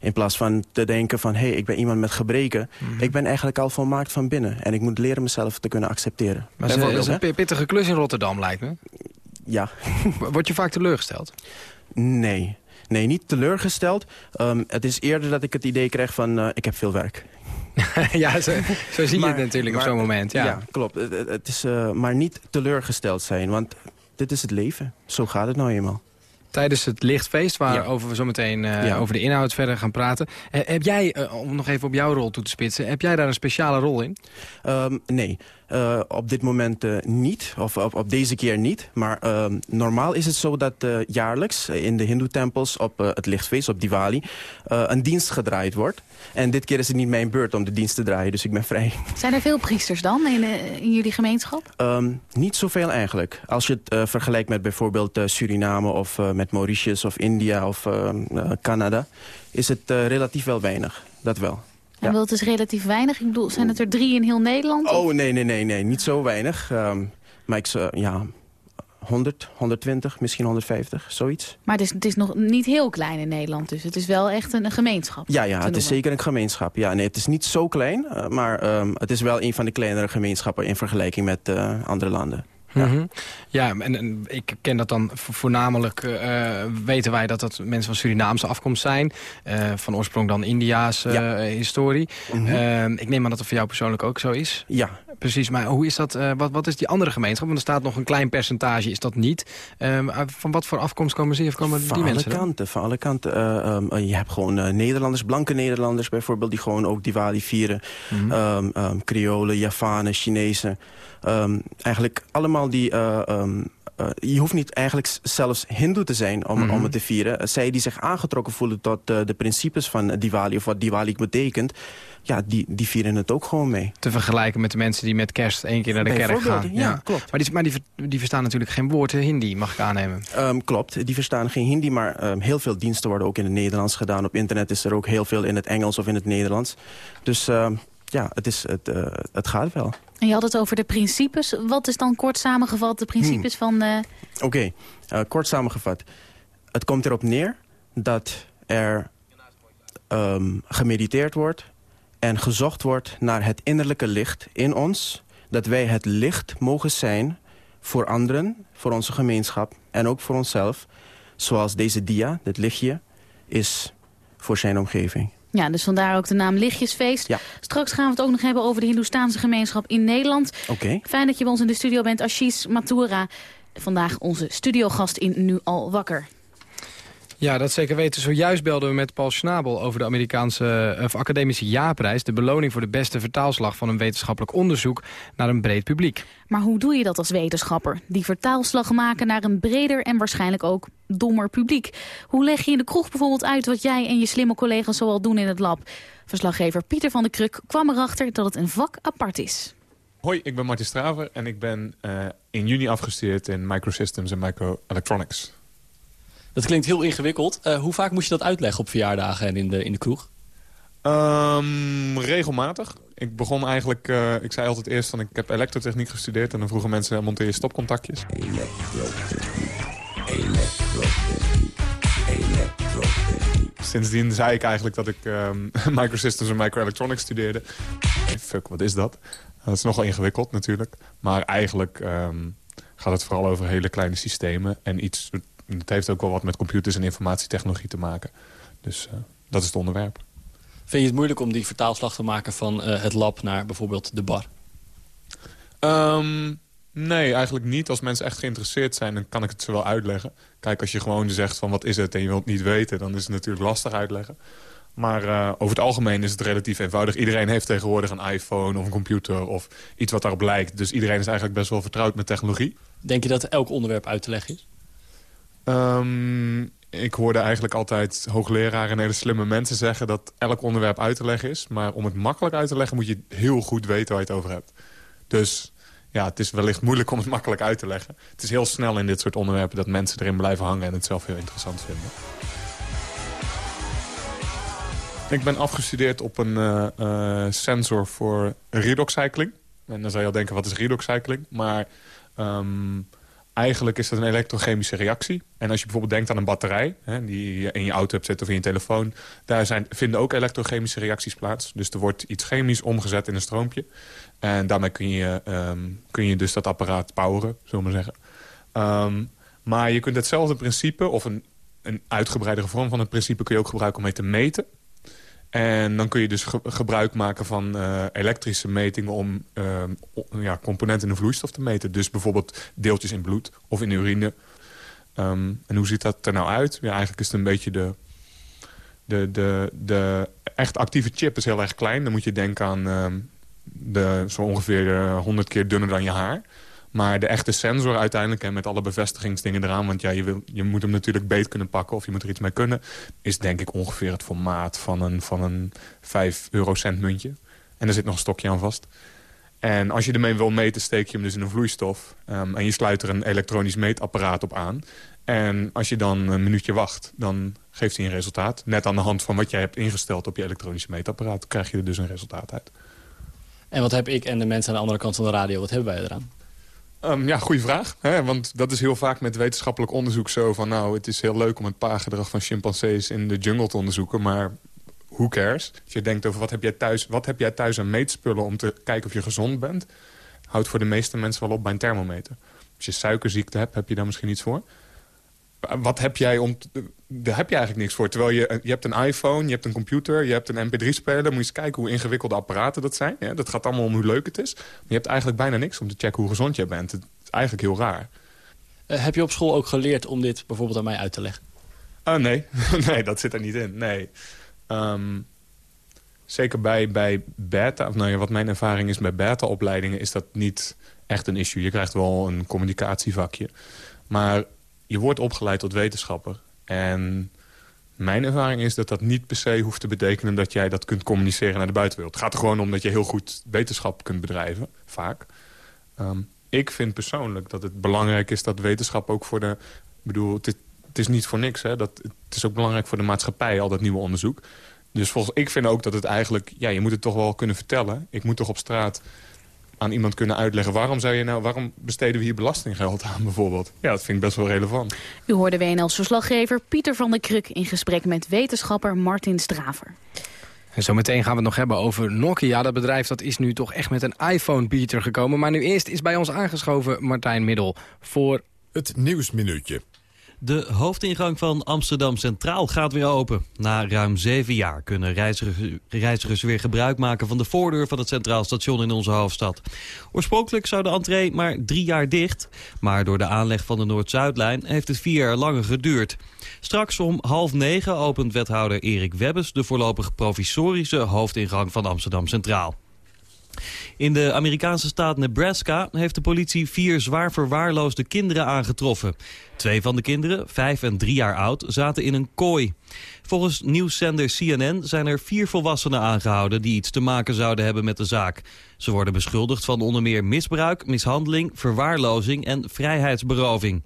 In plaats van te denken van, hé, hey, ik ben iemand met gebreken. Ik ben eigenlijk al volmaakt van binnen. En ik moet leren mezelf te kunnen accepteren. Maar het is een pittige klus in Rotterdam, lijkt me. Ja. Word je vaak teleurgesteld? Nee. Nee, niet teleurgesteld. Ehm, het is eerder dat ik het idee krijg van, eh, ik heb veel werk. ja, zo, zo zie je het natuurlijk op zo'n moment. Ja. klopt. Het, is eh, maar niet teleurgesteld zijn, want dit is het leven. Zo gaat het nou eenmaal. Tijdens het lichtfeest, waarover we zo meteen eh, Ja. over de inhoud verder gaan praten. Heb jij, om nog even op jouw rol toe te spitsen, heb jij daar een speciale rol in? Ehm, nee, Eh, op dit moment eh, niet. Of op, op deze keer niet. Maar ehm, normaal is het zo dat eh, jaarlijks in de hindoe-tempels op het lichtfeest, op Diwali, een dienst gedraaid wordt. En dit keer is het niet mijn beurt om de dienst te draaien, dus ik ben vrij. Zijn er veel priesters dan in, in jullie gemeenschap? Ehm, niet zoveel eigenlijk. Als je het vergelijkt met bijvoorbeeld Suriname of met Mauritius of India of ehm, eh, Canada, is het relatief wel weinig. Dat wel. En wel, het is relatief weinig. Ik bedoel, zijn het er drie in heel Nederland? of- Oh, nee, nee, nee, nee. Niet zo weinig. Ehm, maar ik zou, ja, 100, 120, misschien 150, zoiets. Maar het is, het is nog niet heel klein in Nederland, dus het is wel echt een, een gemeenschap. Ja, ja, het is zeker een gemeenschap. Ja, nee, het is niet zo klein, eh, maar ehm, het is wel een van de kleinere gemeenschappen in vergelijking met eh, andere landen. Ja, ja en, en ik ken dat dan vo- voornamelijk, eh, weten wij dat dat mensen van Surinaamse afkomst zijn. eh, van oorsprong dan India's eh, historie. Mhm. Eh, ik neem aan dat het voor jou persoonlijk ook zo is. Ja, precies. Maar hoe is dat, wat, wat is die andere gemeenschap? Want er staat nog een klein percentage, is dat niet. Um, van wat voor afkomst komen ze? Of komen van die alle mensen kanten, Van alle kanten. Um, je hebt gewoon Nederlanders, blanke Nederlanders bijvoorbeeld... die gewoon ook Diwali vieren. Mm -hmm. um, Creolen, Javanen, Chinezen. Eigenlijk allemaal die... Uh, je hoeft niet eigenlijk zelfs hindoe te zijn om, mm -hmm. om het te vieren. Zij die zich aangetrokken voelen tot uh, de principes van Diwali... of wat Diwali betekent, ja, die, die vieren het ook gewoon mee. Te vergelijken met de mensen die met kerst één keer naar de kerk gaan. Ja, ja, klopt. Maar, die, maar die, die verstaan natuurlijk geen woord Hindi, mag ik aannemen. Um, klopt, die verstaan geen Hindi, maar um, heel veel diensten worden ook in het Nederlands gedaan. Op internet is er ook heel veel in het Engels of in het Nederlands. Dus... Ja, het, is, het, uh, het gaat wel. En je had het over de principes. Wat is dan kort samengevat de principes hmm. van... De... Oké, okay. uh, kort samengevat. Het komt erop neer dat er um, gemediteerd wordt... en gezocht wordt naar het innerlijke licht in ons. Dat wij het licht mogen zijn voor anderen, voor onze gemeenschap... en ook voor onszelf. Zoals deze dia, dit lichtje, is voor zijn omgeving. Ja, dus vandaar ook de naam Lichtjesfeest. Ja. Straks gaan we het ook nog hebben over de Hindoestaanse gemeenschap in Nederland. Oké. Fijn dat je bij ons in de studio bent, Ashish Mathura. Vandaag onze studiogast in Nu Al Wakker. Ja, dat zeker weten. Zojuist belden we met Paul Schnabel over de Amerikaanse of academische jaarprijs. De beloning voor de beste vertaalslag van een wetenschappelijk onderzoek naar een breed publiek. Maar hoe doe je dat als wetenschapper? Die vertaalslag maken naar een breder en waarschijnlijk ook dommer publiek. Hoe leg je in de kroeg bijvoorbeeld uit wat jij en je slimme collega's zoal doen in het lab? Verslaggever Pieter van de Kruk kwam erachter dat het een vak apart is. Hoi, ik ben Martin Straver en ik ben uh, in juni afgestudeerd in Microsystems en Microelectronics. Dat klinkt heel ingewikkeld. Uh, hoe vaak moest je dat uitleggen op verjaardagen en in de, in de kroeg? Um, regelmatig. Ik begon eigenlijk, uh, ik zei altijd eerst van ik heb elektrotechniek gestudeerd. En dan vroegen mensen, monteer je stopcontactjes. Elektrotechniek, elektrotechniek, elektrotechniek. Sindsdien zei ik eigenlijk dat ik um, microsystems en microelectronics studeerde. Hey, fuck, wat is dat? Dat is nogal ingewikkeld natuurlijk. Maar eigenlijk um, gaat het vooral over hele kleine systemen. En iets het heeft ook wel wat met computers en informatietechnologie te maken. Dus uh, dat is het onderwerp. Vind je het moeilijk om die vertaalslag te maken van uh, het lab naar bijvoorbeeld de bar? Um, nee, eigenlijk niet. Als mensen echt geïnteresseerd zijn, dan kan ik het ze wel uitleggen. Kijk, als je gewoon zegt van wat is het en je wilt het niet weten... dan is het natuurlijk lastig uitleggen. Maar uh, over het algemeen is het relatief eenvoudig. Iedereen heeft tegenwoordig een iPhone of een computer of iets wat daarop lijkt. Dus iedereen is eigenlijk best wel vertrouwd met technologie. Denk je dat elk onderwerp uit te leggen is? Um, ik hoorde eigenlijk altijd hoogleraren en hele slimme mensen zeggen... dat elk onderwerp uit te leggen is. Maar om het makkelijk uit te leggen moet je heel goed weten waar je het over hebt. Dus ja, het is wellicht moeilijk om het makkelijk uit te leggen. Het is heel snel in dit soort onderwerpen dat mensen erin blijven hangen... en het zelf heel interessant vinden. Ik ben afgestudeerd op een uh, uh, sensor voor redoxcycling. En dan zou je al denken, wat is redoxcycling? Maar... Um, Eigenlijk is dat een elektrochemische reactie. En als je bijvoorbeeld denkt aan een batterij... Hè, die je in je auto hebt zitten of in je telefoon... daar zijn, vinden ook elektrochemische reacties plaats. Dus er wordt iets chemisch omgezet in een stroompje. En daarmee kun je, um, kun je dus dat apparaat poweren, zullen we maar zeggen. Um, maar je kunt hetzelfde principe, of een, een uitgebreidere vorm van het principe... kun je ook gebruiken om mee te meten. En dan kun je dus ge gebruik maken van uh, elektrische metingen om uh, ja, componenten in een vloeistof te meten. Dus bijvoorbeeld deeltjes in bloed of in urine. Um, en hoe ziet dat er nou uit? Ja, eigenlijk is het een beetje de, de, de, de echt actieve chip is heel erg klein. Dan moet je denken aan uh, de, zo ongeveer 100 keer dunner dan je haar. Maar de echte sensor uiteindelijk, en met alle bevestigingsdingen eraan... want ja, je, wil, je moet hem natuurlijk beet kunnen pakken of je moet er iets mee kunnen... is denk ik ongeveer het formaat van een, van een 5 eurocent muntje. En er zit nog een stokje aan vast. En als je ermee wil meten, steek je hem dus in een vloeistof. Um, en je sluit er een elektronisch meetapparaat op aan. En als je dan een minuutje wacht, dan geeft hij een resultaat. Net aan de hand van wat jij hebt ingesteld op je elektronische meetapparaat... krijg je er dus een resultaat uit. En wat heb ik en de mensen aan de andere kant van de radio, wat hebben wij eraan? Um, ja, goede vraag. Hè? Want dat is heel vaak met wetenschappelijk onderzoek zo van... nou, het is heel leuk om het paargedrag van chimpansees in de jungle te onderzoeken... maar who cares? Als je denkt over wat heb jij thuis, wat heb jij thuis aan meetspullen... om te kijken of je gezond bent... houdt voor de meeste mensen wel op bij een thermometer. Als je suikerziekte hebt, heb je daar misschien iets voor. Wat heb jij om... daar heb je eigenlijk niks voor. Terwijl je, je hebt een iPhone, je hebt een computer, je hebt een mp3-speler. Moet je eens kijken hoe ingewikkelde apparaten dat zijn. Ja, dat gaat allemaal om hoe leuk het is. Maar je hebt eigenlijk bijna niks om te checken hoe gezond je bent. Het is eigenlijk heel raar. Uh, heb je op school ook geleerd om dit bijvoorbeeld aan mij uit te leggen? Uh, nee. nee, dat zit er niet in. Nee. Um, zeker bij, bij beta, of nou ja, wat mijn ervaring is bij beta-opleidingen... is dat niet echt een issue. Je krijgt wel een communicatievakje. Maar je wordt opgeleid tot wetenschapper. En mijn ervaring is dat dat niet per se hoeft te betekenen... dat jij dat kunt communiceren naar de buitenwereld. Het gaat er gewoon om dat je heel goed wetenschap kunt bedrijven, vaak. Um, ik vind persoonlijk dat het belangrijk is dat wetenschap ook voor de... Ik bedoel, het is, het is niet voor niks, hè. Dat, het is ook belangrijk voor de maatschappij, al dat nieuwe onderzoek. Dus volgens, ik vind ook dat het eigenlijk... Ja, je moet het toch wel kunnen vertellen. Ik moet toch op straat aan iemand kunnen uitleggen... waarom, zou je nou, waarom besteden we hier belastinggeld aan bijvoorbeeld? Ja, dat vind ik best wel relevant. U hoorde WNL's-verslaggever Pieter van der Kruk... in gesprek met wetenschapper Martin Straver. En zometeen gaan we het nog hebben over Nokia. Dat bedrijf dat is nu toch echt met een iPhone-beater gekomen. Maar nu eerst is bij ons aangeschoven Martijn Middel voor... Het Nieuwsminuutje. De hoofdingang van Amsterdam Centraal gaat weer open. Na ruim zeven jaar kunnen reizigers, weer gebruik maken van de voordeur van het Centraal Station in onze hoofdstad. Oorspronkelijk zou de entree maar drie jaar dicht, maar door de aanleg van de Noord-Zuidlijn heeft het vier jaar langer geduurd. Straks om half negen opent wethouder Erik Webbes de voorlopig provisorische hoofdingang van Amsterdam Centraal. In de Amerikaanse staat Nebraska heeft de politie vier zwaar verwaarloosde kinderen aangetroffen. Twee van de kinderen, vijf en drie jaar oud, zaten in een kooi. Volgens nieuwszender CNN zijn er vier volwassenen aangehouden... die iets te maken zouden hebben met de zaak. Ze worden beschuldigd van onder meer misbruik, mishandeling, verwaarlozing en vrijheidsberoving.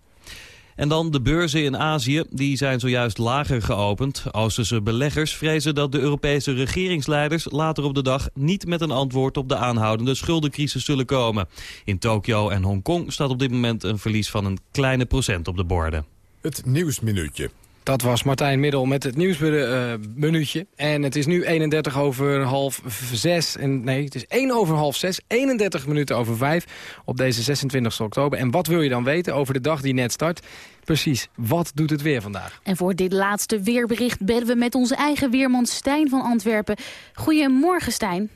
En dan de beurzen in Azië, die zijn zojuist lager geopend. Oosterse beleggers vrezen dat de Europese regeringsleiders later op de dag niet met een antwoord op de aanhoudende schuldencrisis zullen komen. In Tokio en Hongkong staat op dit moment een verlies van een kleine procent op de borden. Het Nieuwsminuutje. Dat was Martijn Middel met het nieuwsminuutje. en het is nu 31 over half 6. En, nee, het is 1 over half 6. 31 minuten over 5 op deze 26 oktober. En wat wil je dan weten over de dag die net start? Precies, wat doet het weer vandaag? En voor dit laatste weerbericht bellen we met onze eigen weerman Stijn van Antwerpen. Goedemorgen Stijn.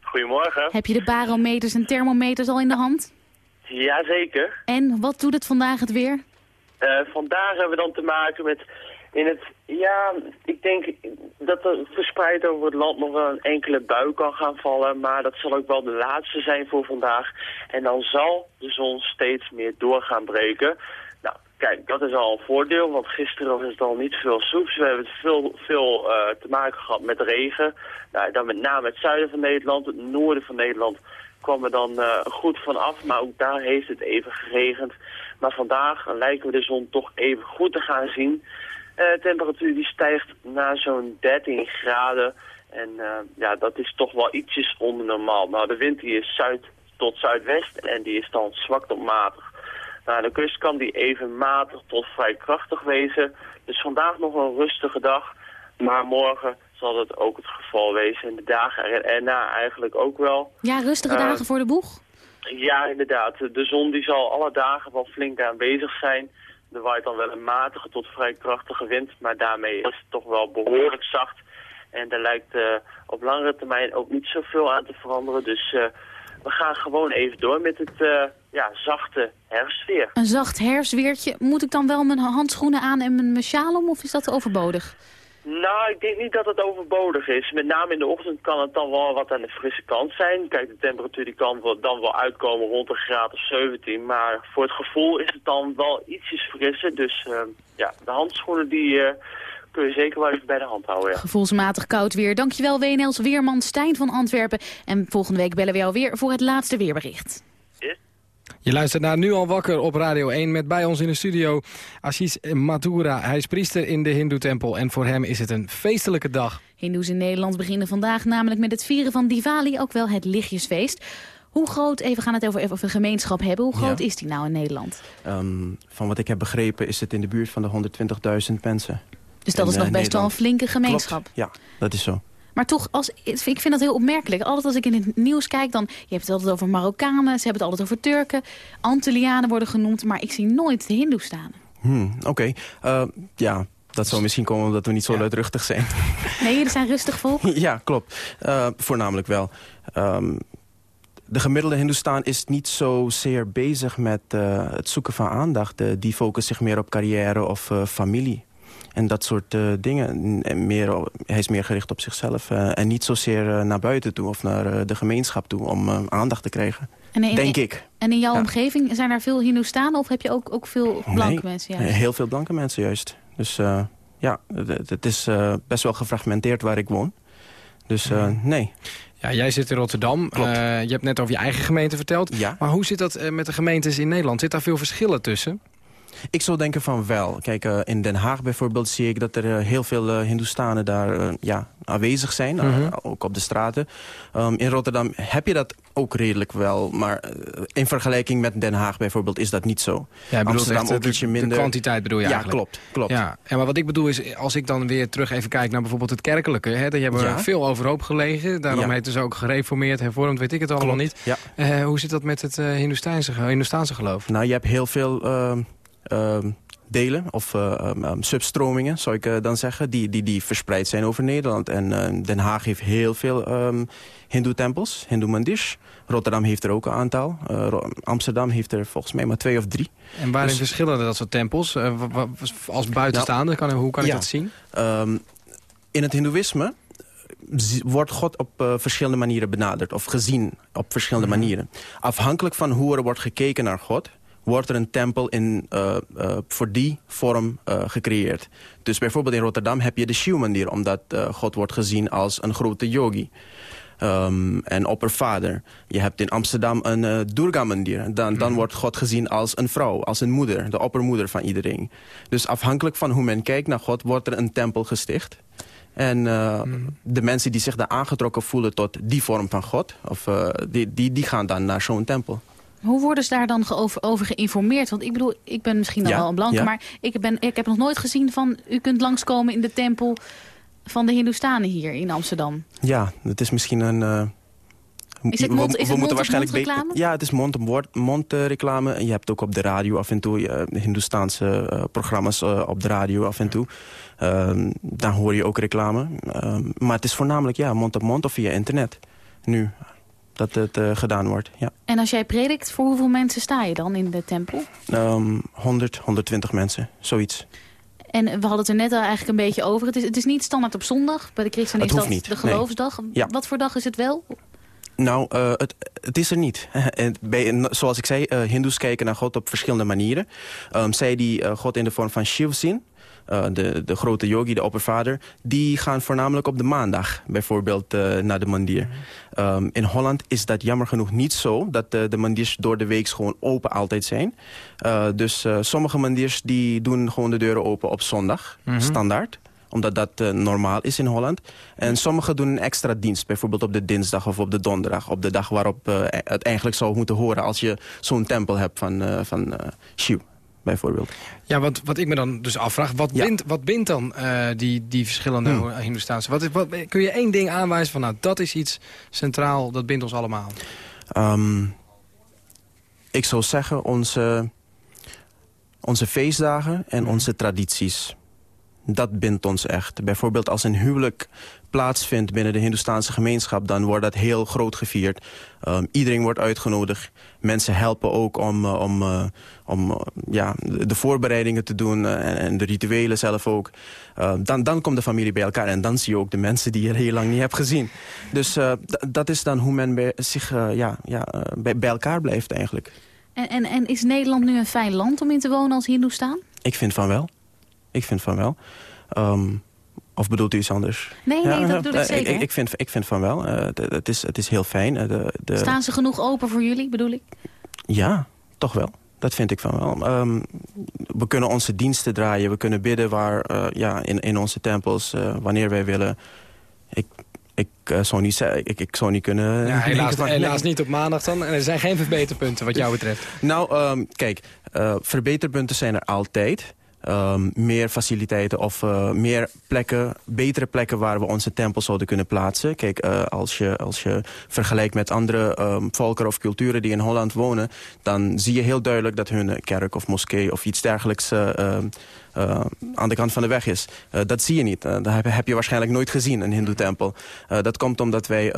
Goedemorgen. Heb je de barometers en thermometers al in de hand? Jazeker. En wat doet het vandaag het weer? Uh, vandaag hebben we dan te maken met in het, ja, ik denk dat er verspreid over het land nog wel een enkele bui kan gaan vallen. Maar dat zal ook wel de laatste zijn voor vandaag. En dan zal de zon steeds meer door gaan breken. Nou, kijk, dat is al een voordeel, want gisteren was het al niet veel soeps. We hebben veel, veel uh, te maken gehad met regen. Nou, dan met name het zuiden van Nederland, het noorden van Nederland kwam er dan uh, goed van af. Maar ook daar heeft het even geregend. Maar vandaag lijken we de zon toch even goed te gaan zien. De uh, temperatuur die stijgt naar zo'n 13 graden. En uh, ja, dat is toch wel ietsjes onder normaal. Nou, de wind die is zuid tot zuidwest en die is dan zwak tot matig. Aan de kust kan die even matig tot vrij krachtig wezen. Dus vandaag nog een rustige dag. Maar morgen zal dat ook het geval wezen. En de dagen erna eigenlijk ook wel. Ja, rustige dagen uh, voor de boeg? Ja, inderdaad. De zon die zal alle dagen wel flink aanwezig zijn. Er waait dan wel een matige tot vrij krachtige wind, maar daarmee is het toch wel behoorlijk zacht. En daar lijkt uh, op langere termijn ook niet zoveel aan te veranderen. Dus uh, we gaan gewoon even door met het uh, ja, zachte herfstweer. Een zacht herfstweertje. Moet ik dan wel mijn handschoenen aan en mijn sjaal om of is dat overbodig? Nou, ik denk niet dat het overbodig is. Met name in de ochtend kan het dan wel wat aan de frisse kant zijn. Kijk, de temperatuur die kan dan wel uitkomen rond een graad of 17. Maar voor het gevoel is het dan wel ietsjes frisser. Dus uh, ja, de handschoenen die... Uh, kun je zeker wel even bij de hand houden. Ja. Gevoelsmatig koud weer. Dankjewel WNL's weerman Stijn van Antwerpen. En volgende week bellen we jou weer voor het laatste weerbericht. Je luistert naar Nu al wakker op Radio 1 met bij ons in de studio Ashish Mathura. Hij is priester in de Hindoe-tempel en voor hem is het een feestelijke dag. Hindoes in Nederland beginnen vandaag namelijk met het vieren van Diwali, ook wel het lichtjesfeest. Hoe groot, even gaan het over, even over een gemeenschap hebben, hoe groot ja. is die nou in Nederland? Um, van wat ik heb begrepen is het in de buurt van de 120.000 mensen. Dus dat in, is nog uh, best Nederland. wel een flinke gemeenschap. Klopt. Ja, dat is zo. Maar toch, als, ik vind dat heel opmerkelijk. Altijd als ik in het nieuws kijk, dan... Je hebt het altijd over Marokkanen, ze hebben het altijd over Turken. Antillianen worden genoemd, maar ik zie nooit de Hindoestanen. Hmm, Oké, okay. uh, ja... Dat zou misschien komen omdat we niet zo luidruchtig zijn. Nee, jullie zijn rustig volk? ja, klopt. Uh, voornamelijk wel. Um, de gemiddelde Hindoestaan is niet zozeer bezig met uh, het zoeken van aandacht. Die focust zich meer op carrière of familie. En dat soort dingen. En meer, hij is meer gericht op zichzelf. en niet zozeer naar buiten toe of naar de gemeenschap toe om aandacht te krijgen. En in, Denk ik. En in jouw ja. omgeving zijn er veel Hindoestanen of heb je ook, ook veel blanke nee, mensen? Juist? Heel veel blanke mensen juist. Dus ja, het, het is best wel gefragmenteerd waar ik woon. Dus nee. Ja, jij zit in Rotterdam. Uh, je hebt net over je eigen gemeente verteld. Ja. Maar hoe zit dat uh, met de gemeentes in Nederland? Zit daar veel verschillen tussen? Ik zou denken van wel. Kijk, uh, in Den Haag bijvoorbeeld zie ik dat er heel veel Hindoestanen daar ja, aanwezig zijn. Mm -hmm. ook op de straten. Um, in Rotterdam heb je dat ook redelijk wel. Maar in vergelijking met Den Haag bijvoorbeeld is dat niet zo. Ja, Amsterdam echt, ook de, ietsje minder. De kwantiteit bedoel je ja, eigenlijk? klopt. klopt. Ja, en maar wat ik bedoel is, als ik dan weer terug even kijk naar bijvoorbeeld het kerkelijke. Hè, daar hebben we Ja. veel overhoop gelegen. Daarom Ja. heten ze ook gereformeerd, hervormd, weet ik het allemaal Klopt, niet. Ja. Eh, hoe zit dat met het uh, Hindoestaanse, Hindoestaanse geloof? Nou, je hebt heel veel ehm, ehm, delen of eh, ehm, ehm, substromingen, zou ik eh, dan zeggen, die, die, die verspreid zijn over Nederland. En Den Haag heeft heel veel ehm hindoe-tempels, hindoe-mandirs. Rotterdam heeft er ook een aantal. Eh, Amsterdam heeft er volgens mij maar twee of drie. En waarin Dus- verschillen dat soort tempels? Als buitenstaander, kan, hoe kan ik dat zien? Ehm, in het hindoeïsme wordt God op verschillende manieren benaderd of gezien op verschillende Mhm. manieren. Afhankelijk van hoe er wordt gekeken naar God wordt er een tempel in, eh, eh, voor die vorm eh, gecreëerd. Dus bijvoorbeeld in Rotterdam heb je de Shiv-mandir... omdat God wordt gezien als een grote yogi. Um, en oppervader. Je hebt in Amsterdam een eh, Durga-mandir. Dan, dan wordt God gezien als een vrouw, als een moeder. De oppermoeder van iedereen. Dus afhankelijk van hoe men kijkt naar God... wordt er een tempel gesticht. En eh, de mensen die zich daar aangetrokken voelen tot die vorm van God... Of, die, die, die gaan dan naar zo'n tempel. Hoe worden ze daar dan over, over geïnformeerd? Want ik bedoel, ik ben misschien Ja, wel een blanke, ja. maar ik, ben, ik heb nog nooit gezien van... u kunt langskomen in de tempel van de Hindoestanen hier in Amsterdam. Ja, het is misschien een... eh, Is het we- mond- we is het moeten waarschijnlijk? Ja, het is mond-op-mond mond, reclame. En je hebt ook op de radio af en toe eh, Hindoestaanse eh, programma's op de radio af en toe. Ehm, daar hoor je ook reclame. Ehm, maar het is voornamelijk ja, mond-op-mond of via internet. Nu dat het eh, gedaan wordt, ja. En als jij predikt, voor hoeveel mensen sta je dan in de tempel? Ehm 100, 120 mensen, zoiets. En we hadden het er net al eigenlijk een beetje over. Het is, het is niet standaard op zondag. Bij de christenen Het is dat niet, de nee. geloofsdag. Ja. Wat voor dag is het wel? Nou, eh, het, het is er niet. En Bij, zoals ik zei, eh hindoes kijken naar God op verschillende manieren. Ehm, zij die God in de vorm van Shiv zien... eh, de, de grote yogi, de oppervader... die gaan voornamelijk op de maandag bijvoorbeeld eh, naar de mandir. Ehm, in Holland is dat jammer genoeg niet zo... dat eh, de mandirs door de week gewoon open altijd zijn. Dus sommige mandirs die doen gewoon de deuren open op zondag, Mhm. standaard omdat dat normaal is in Holland. En sommigen doen een extra dienst. Bijvoorbeeld op de dinsdag of op de donderdag. Op de dag waarop eh, het eigenlijk zou moeten horen... als je zo'n tempel hebt van, eh van Shiv, bijvoorbeeld. Ja, want wat ik me dan dus afvraag, wat, Ja. bindt, wat bindt dan eh, die, die verschillende Hmm. Hindoestaanse... Wat, wat, kun je één ding aanwijzen van, nou, dat is iets centraal, dat bindt ons allemaal? Ehm, ik zou zeggen onze, onze feestdagen en onze tradities. Dat bindt ons echt. Bijvoorbeeld als een huwelijk plaatsvindt binnen de Hindoestaanse gemeenschap... dan wordt dat heel groot gevierd. Ehm, iedereen wordt uitgenodigd. Mensen helpen ook om, eh, om, eh, om eh, ja, de voorbereidingen te doen... en, en de rituelen zelf ook. Ehm, dan, dan komt de familie bij elkaar en dan zie je ook de mensen... die je heel lang niet hebt gezien. Dus dat is dan hoe men bij, zich ja, ja, bij, bij elkaar blijft eigenlijk. En, en, en is Nederland nu een fijn land om in te wonen als Hindoestaan? Ik vind van wel. Ik vind van wel. Ehm, of bedoelt u iets anders? Nee, nee, dat bedoel ik eh, zeker. Ik, ik, vind, ik vind van wel. Eh, het, is, het is heel fijn. Eh, de, de, Staan ze genoeg open voor jullie, bedoel ik? Ja, toch wel. Dat vind ik van wel. Ehm, we kunnen onze diensten draaien. We kunnen bidden waar, eh, ja, in, in onze tempels eh, wanneer wij willen. Ik, ik, eh, zou niet, ik, ik zou niet kunnen... Ja, helaas, denken van- helaas niet op maandag dan. En er zijn geen verbeterpunten wat jou betreft. Nou, ehm, kijk, eh, verbeterpunten zijn er altijd. Ehm, meer faciliteiten of eh, meer plekken, betere plekken waar we onze tempel zouden kunnen plaatsen. Kijk, eh, als, je, als je vergelijkt met andere um, volkeren of culturen die in Holland wonen, dan zie je heel duidelijk dat hun kerk of moskee of iets dergelijks ehm, aan de kant van de weg is. dat zie je niet. dat heb, je waarschijnlijk nooit gezien, een hindoe-tempel. dat komt omdat wij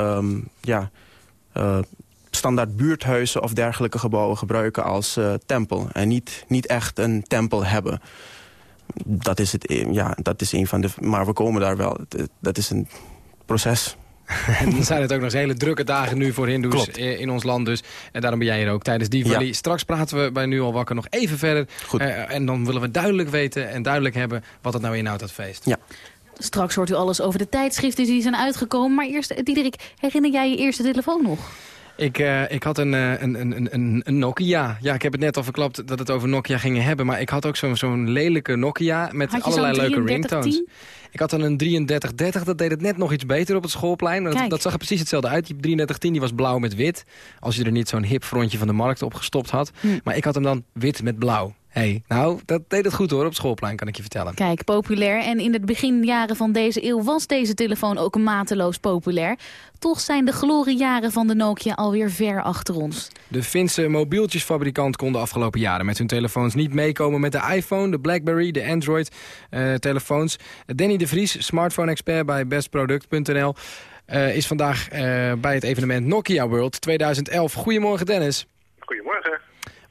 ja, standaard buurthuizen of dergelijke gebouwen gebruiken als tempel. En niet, niet echt een tempel hebben. Dat is, het, ja, dat is een van de... Maar we komen daar wel. Dat is een proces. en dan zijn het ook nog eens hele drukke dagen nu voor hindoes in ons land dus. En daarom ben jij hier ook tijdens die Straks praten we bij Nu al wakker nog even verder. Goed. Uh, en dan willen we duidelijk weten en duidelijk hebben wat het nou inhoudt, dat feest. Ja. Straks hoort u alles over de tijdschriften die zijn uitgekomen. Maar eerst, Diederik, herinner jij je eerste telefoon nog? Ik, uh, ik had een, een, een, een, een Nokia. Ja, ik heb het net al verklapt dat het over Nokia gingen hebben. Maar ik had ook zo'n zo'n lelijke Nokia met allerlei leuke ringtones. Ik had dan een 3330, dat deed het net nog iets beter op het schoolplein. Dat, dat, zag er precies hetzelfde uit. Die 3310 die was blauw met wit. Als je er niet zo'n hip frontje van de markt op gestopt had. Hm. Maar ik had hem dan wit met blauw hey, nou, dat deed het goed hoor, op schoolplein kan ik je vertellen. Kijk, populair. En in het beginjaren van deze eeuw was deze telefoon ook mateloos populair. Toch zijn de gloriejaren van de Nokia alweer ver achter ons. De Finse mobieltjesfabrikant kon de afgelopen jaren met hun telefoons niet meekomen met de iPhone, de Blackberry, de Android-telefoons. Eh, Danny de Vries, smartphone-expert bij bestproduct.nl, uh, is vandaag uh, bij het evenement Nokia World 2011. Goedemorgen Dennis.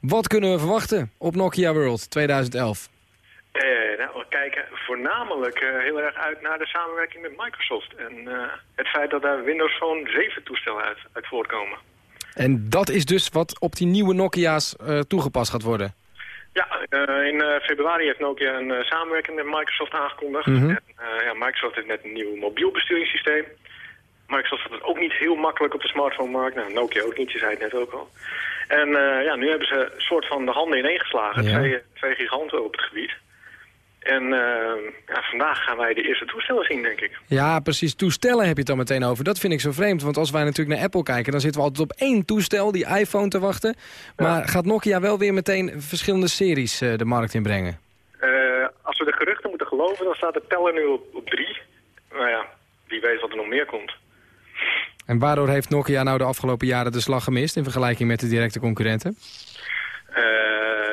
Wat kunnen we verwachten op Nokia World 2011? Uh, nou, we kijken voornamelijk uh, heel erg uit naar de samenwerking met Microsoft. En uh, het feit dat daar Windows Phone 7 toestellen uit, uit voortkomen. En dat is dus wat op die nieuwe Nokia's toegepast gaat worden? Ja, in februari heeft Nokia een samenwerking met Microsoft aangekondigd. Mm -hmm. en, ja, Microsoft heeft net een nieuw mobiel besturingssysteem. Microsoft had het ook niet heel makkelijk op de smartphone-markt. Nou, Nokia ook niet, je zei het net ook al. En uh, ja, nu hebben ze een soort van de handen ineengeslagen. Ja. Twee, twee giganten op het gebied. En uh, ja, vandaag gaan wij de eerste toestellen zien, denk ik. Ja, precies. Toestellen heb je het dan meteen over. Dat vind ik zo vreemd. Want als wij natuurlijk naar Apple kijken... dan zitten we altijd op één toestel, die iPhone, te wachten. Maar ja. gaat Nokia wel weer meteen verschillende series uh, de markt inbrengen? als we de geruchten moeten geloven... dan staat de teller nu op, op drie. Nou ja, wie weet wat er nog meer komt. En waardoor heeft Nokia nou de afgelopen jaren de slag gemist... in vergelijking met de directe concurrenten? Uh,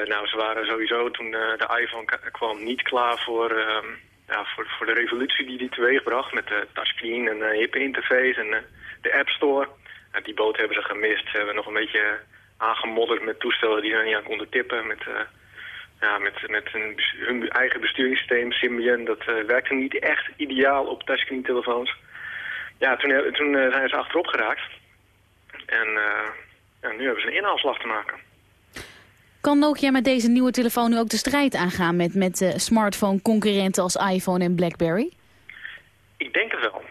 nou, ze waren sowieso toen uh, de iPhone kwam niet klaar voor, uh, ja, voor, voor de revolutie die die teweegbracht... met de touchscreen en de hippe interface en de App Store. die boot hebben ze gemist. Ze hebben nog een beetje aangemodderd met toestellen die ze niet aan konden tippen... met ja, met, met hun eigen besturingssysteem, Symbian, dat werkte niet echt ideaal op touchscreen telefoons. Ja, toen, toen uh, zijn ze achterop geraakt. En uh, ja, nu hebben ze een inhaalslag te maken. Kan Nokia met deze nieuwe telefoon nu ook de strijd aangaan met, met smartphone-concurrenten als iPhone en BlackBerry? Ik denk het wel.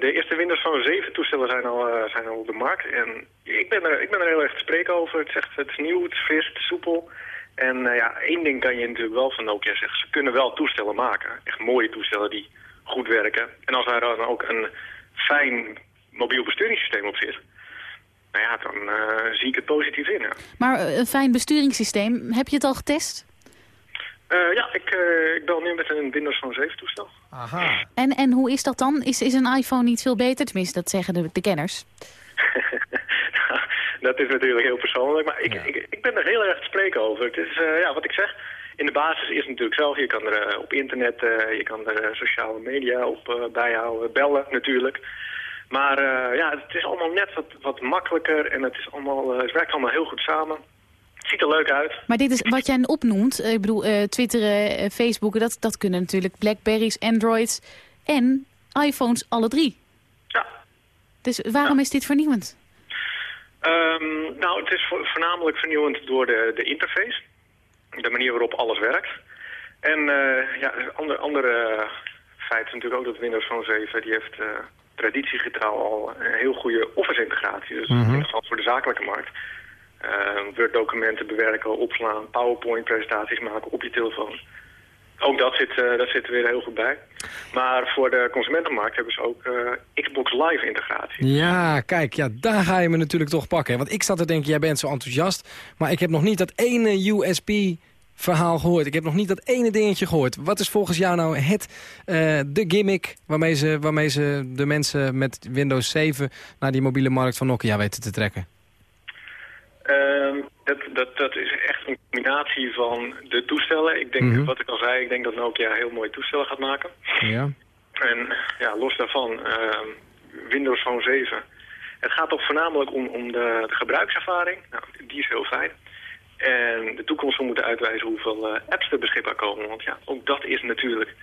de eerste Windows Phone 7 toestellen zijn al, zijn al op de markt. En ik ben, er, ik ben er heel erg te spreken over. Het, zegt, het is nieuw, het is fris, het is soepel. En ja, één ding kan je natuurlijk wel van Nokia zeggen. Ze kunnen wel toestellen maken. Echt mooie toestellen die goed werken. En als daar dan ook een fijn mobiel besturingssysteem op zit... nou ja, dan uh, zie ik het positief in. Ja. Maar een fijn besturingssysteem, heb je het al getest? Uh, ja, ik, uh, ik bel nu met een Windows Phone 7 toestel. Aha. En, en hoe is dat dan? Is, is een iPhone niet veel beter? Tenminste, dat zeggen de, de kenners. dat is natuurlijk heel persoonlijk, maar ik, ja. ik, ik ben er heel erg te spreken over. Het is, uh, ja, wat ik zeg, in de basis is het natuurlijk zelf. Je kan er uh, op internet, uh, je kan er sociale media op bijhouden, bellen natuurlijk. Maar ja, het is allemaal net wat, wat makkelijker en het, is allemaal, het werkt allemaal heel goed samen. Het ziet er leuk uit. Maar dit is wat jij opnoemt, ik bedoel Twitteren, Facebook, dat, dat kunnen natuurlijk Blackberries, Androids en iPhones alle drie. Ja. Dus waarom ja. is dit vernieuwend? Um, nou, het is vo voornamelijk vernieuwend door de, de interface. De manier waarop alles werkt. En uh, ja, een ander, andere uh, feit is natuurlijk ook dat Windows Phone 7... die heeft uh, traditiegetrouw al een heel goede Office-integratie. Dus ieder geval voor de zakelijke markt. Word-documenten bewerken, opslaan, PowerPoint-presentaties maken op je telefoon. Ook dat zit, dat zit er weer heel goed bij. Maar voor de consumentenmarkt hebben ze ook Xbox Live integratie. Ja, kijk, ja, daar ga je me natuurlijk toch pakken. Want ik zat te denken, jij bent zo enthousiast. Maar ik heb nog niet dat ene USB verhaal gehoord. Ik heb nog niet dat ene dingetje gehoord. Wat is volgens jou nou het, eh, de gimmick waarmee ze, waarmee ze de mensen met Windows 7 naar die mobiele markt van Nokia weten te trekken? Ehm, dat, dat, dat is echt een combinatie van de toestellen. Ik denk, Mhm. wat ik al zei, ik denk dat Nokia heel mooie toestellen gaat maken. Ja. En ja, los daarvan, ehm, Windows Phone 7. Het gaat toch voornamelijk om, om de, de gebruikservaring. Nou, die is heel fijn. En de toekomst zal moeten uitwijzen hoeveel eh, apps er beschikbaar komen. Want ja, ook dat is natuurlijk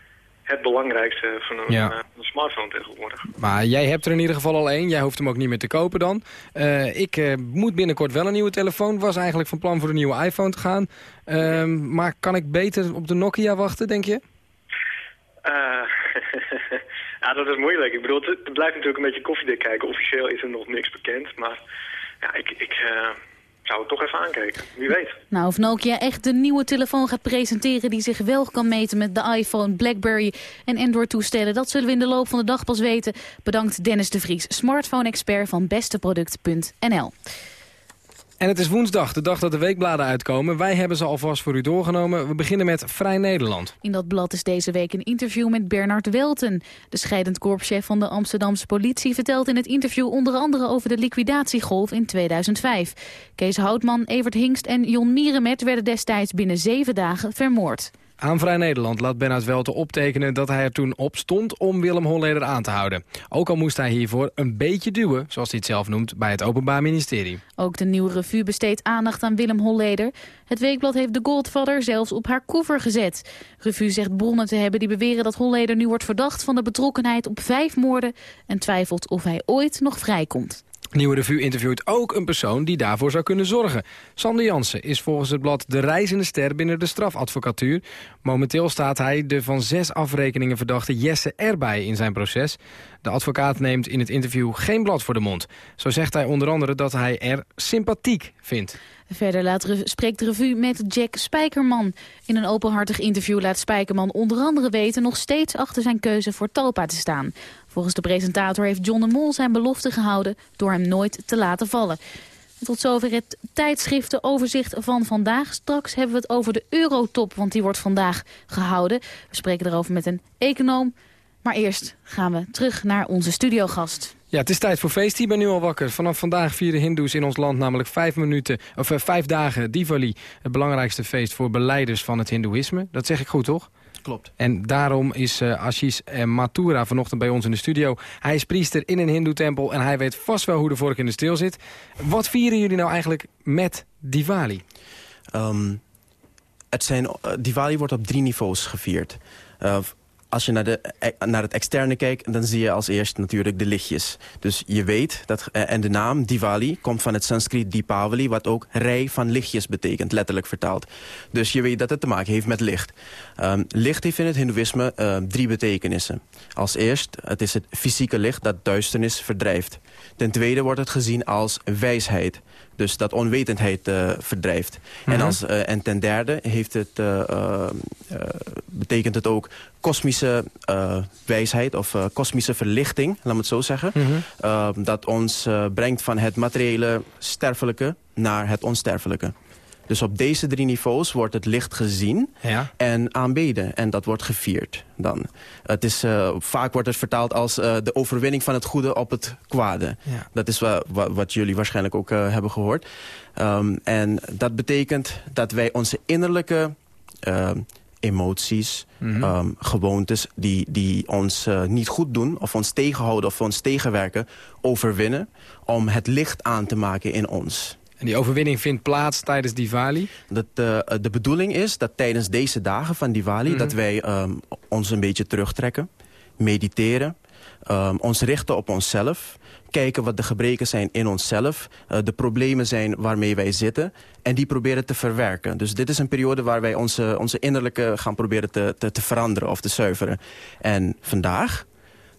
het belangrijkste van een, Ja. eh, smartphone tegenwoordig. Maar jij hebt er in ieder geval al één. Jij hoeft hem ook niet meer te kopen dan. Eh, ik eh, moet binnenkort wel een nieuwe telefoon. Was eigenlijk van plan voor een nieuwe iPhone te gaan. Ehm, maar kan ik beter op de Nokia wachten, denk je? Eh, ja, dat is moeilijk. Ik bedoel, het, blijft natuurlijk een beetje koffiedik kijken. Officieel is er nog niks bekend. Maar ja, ik, ik eh, zou het toch even aankijken. Wie weet. Nou, of Nokia echt de nieuwe telefoon gaat presenteren... die zich wel kan meten met de iPhone, Blackberry en Android-toestellen... dat zullen we in de loop van de dag pas weten. Bedankt Dennis de Vries, smartphone-expert van besteproduct.nl. En het is woensdag, de dag dat de weekbladen uitkomen. Wij hebben ze alvast voor u doorgenomen. We beginnen met Vrij Nederland. In dat blad is deze week een interview met Bernard Welten. De scheidend korpschef van de Amsterdamse politie vertelt in het interview onder andere over de liquidatiegolf in 2005. Kees Houtman, Evert Hingst en Jon Mierenmet werden destijds binnen zeven dagen vermoord. Aan Vrij Nederland laat Bernard Welte optekenen dat hij er toen op stond om Willem Holleder aan te houden. Ook al moest hij hiervoor een beetje duwen, zoals hij het zelf noemt, bij het Openbaar Ministerie. Ook de nieuwe revue besteedt aandacht aan Willem Holleder. Het weekblad heeft de Goldfather zelfs op haar cover gezet. Revue zegt bronnen te hebben die beweren dat Holleder nu wordt verdacht van de betrokkenheid op vijf moorden en twijfelt of hij ooit nog vrijkomt. Nieuwe Revue interviewt ook een persoon die daarvoor zou kunnen zorgen. Sander Jansen is volgens het blad de reizende ster binnen de strafadvocatuur. Momenteel staat hij de van zes afrekeningen verdachte Jesse erbij in zijn proces. De advocaat neemt in het interview geen blad voor de mond. Zo zegt hij onder andere dat hij er sympathiek vindt. Verder laat Re- spreekt de revue met Jack Spijkerman. In een openhartig interview laat Spijkerman onder andere weten... nog steeds achter zijn keuze voor Talpa te staan. Volgens de presentator heeft John de Mol zijn belofte gehouden... door hem nooit te laten vallen. Tot zover het tijdschriftenoverzicht van vandaag. Straks hebben we het over de Eurotop, want die wordt vandaag gehouden. We spreken erover met een econoom. Maar eerst gaan we terug naar onze studiogast. Ja, het is tijd voor feest. Ik ben nu al wakker. Vanaf vandaag vieren hindoes in ons land namelijk vijf, minuten, of, eh, vijf dagen Diwali. Het belangrijkste feest voor beleiders van het hindoeïsme. Dat zeg ik goed, toch? Klopt. En daarom is eh Ashish eh, Mathura vanochtend bij ons in de studio. Hij is priester in een hindoe-tempel en hij weet vast wel hoe de vork in de steel zit. Wat vieren jullie nou eigenlijk met Diwali? Ehm, het zijn, eh, Diwali wordt op drie niveaus gevierd. Eh, als je naar, de, eh, naar het externe kijkt, dan zie je als eerste natuurlijk de lichtjes. Dus je weet, dat, eh, en de naam Diwali komt van het Sanskriet Dipavali... wat ook rij van lichtjes betekent, letterlijk vertaald. Dus je weet dat het te maken heeft met licht. Ehm, licht heeft in het hindoeïsme eh, drie betekenissen. Als eerst, het is het fysieke licht dat duisternis verdrijft. Ten tweede wordt het gezien als wijsheid. Dus dat onwetendheid eh, verdrijft. en, Mhm. als, eh, en ten derde heeft het, eh, betekent het ook kosmische wijsheid of kosmische verlichting, laat me het zo zeggen. Eh, dat ons brengt van het materiële sterfelijke naar het onsterfelijke. Dus op deze drie niveaus wordt het licht gezien Ja. en aanbeden. En dat wordt gevierd dan. Het is, eh, vaak wordt het vertaald als eh, de overwinning van het goede op het kwade. Ja. Dat is wa wa- wat jullie waarschijnlijk ook eh, hebben gehoord. Ehm, en dat betekent dat wij onze innerlijke ehm, emoties, Mhm. ehm, gewoontes... Die, die ons niet goed doen of ons tegenhouden of ons tegenwerken... overwinnen om het licht aan te maken in ons. En die overwinning vindt plaats tijdens Diwali? Dat, eh, de bedoeling is dat tijdens deze dagen van Diwali... Mhm. dat wij ehm, ons een beetje terugtrekken, mediteren... ehm, ons richten op onszelf, kijken wat de gebreken zijn in onszelf... eh, de problemen zijn waarmee wij zitten en die proberen te verwerken. Dus dit is een periode waar wij onze, onze innerlijke gaan proberen te, te, te veranderen of te zuiveren. En vandaag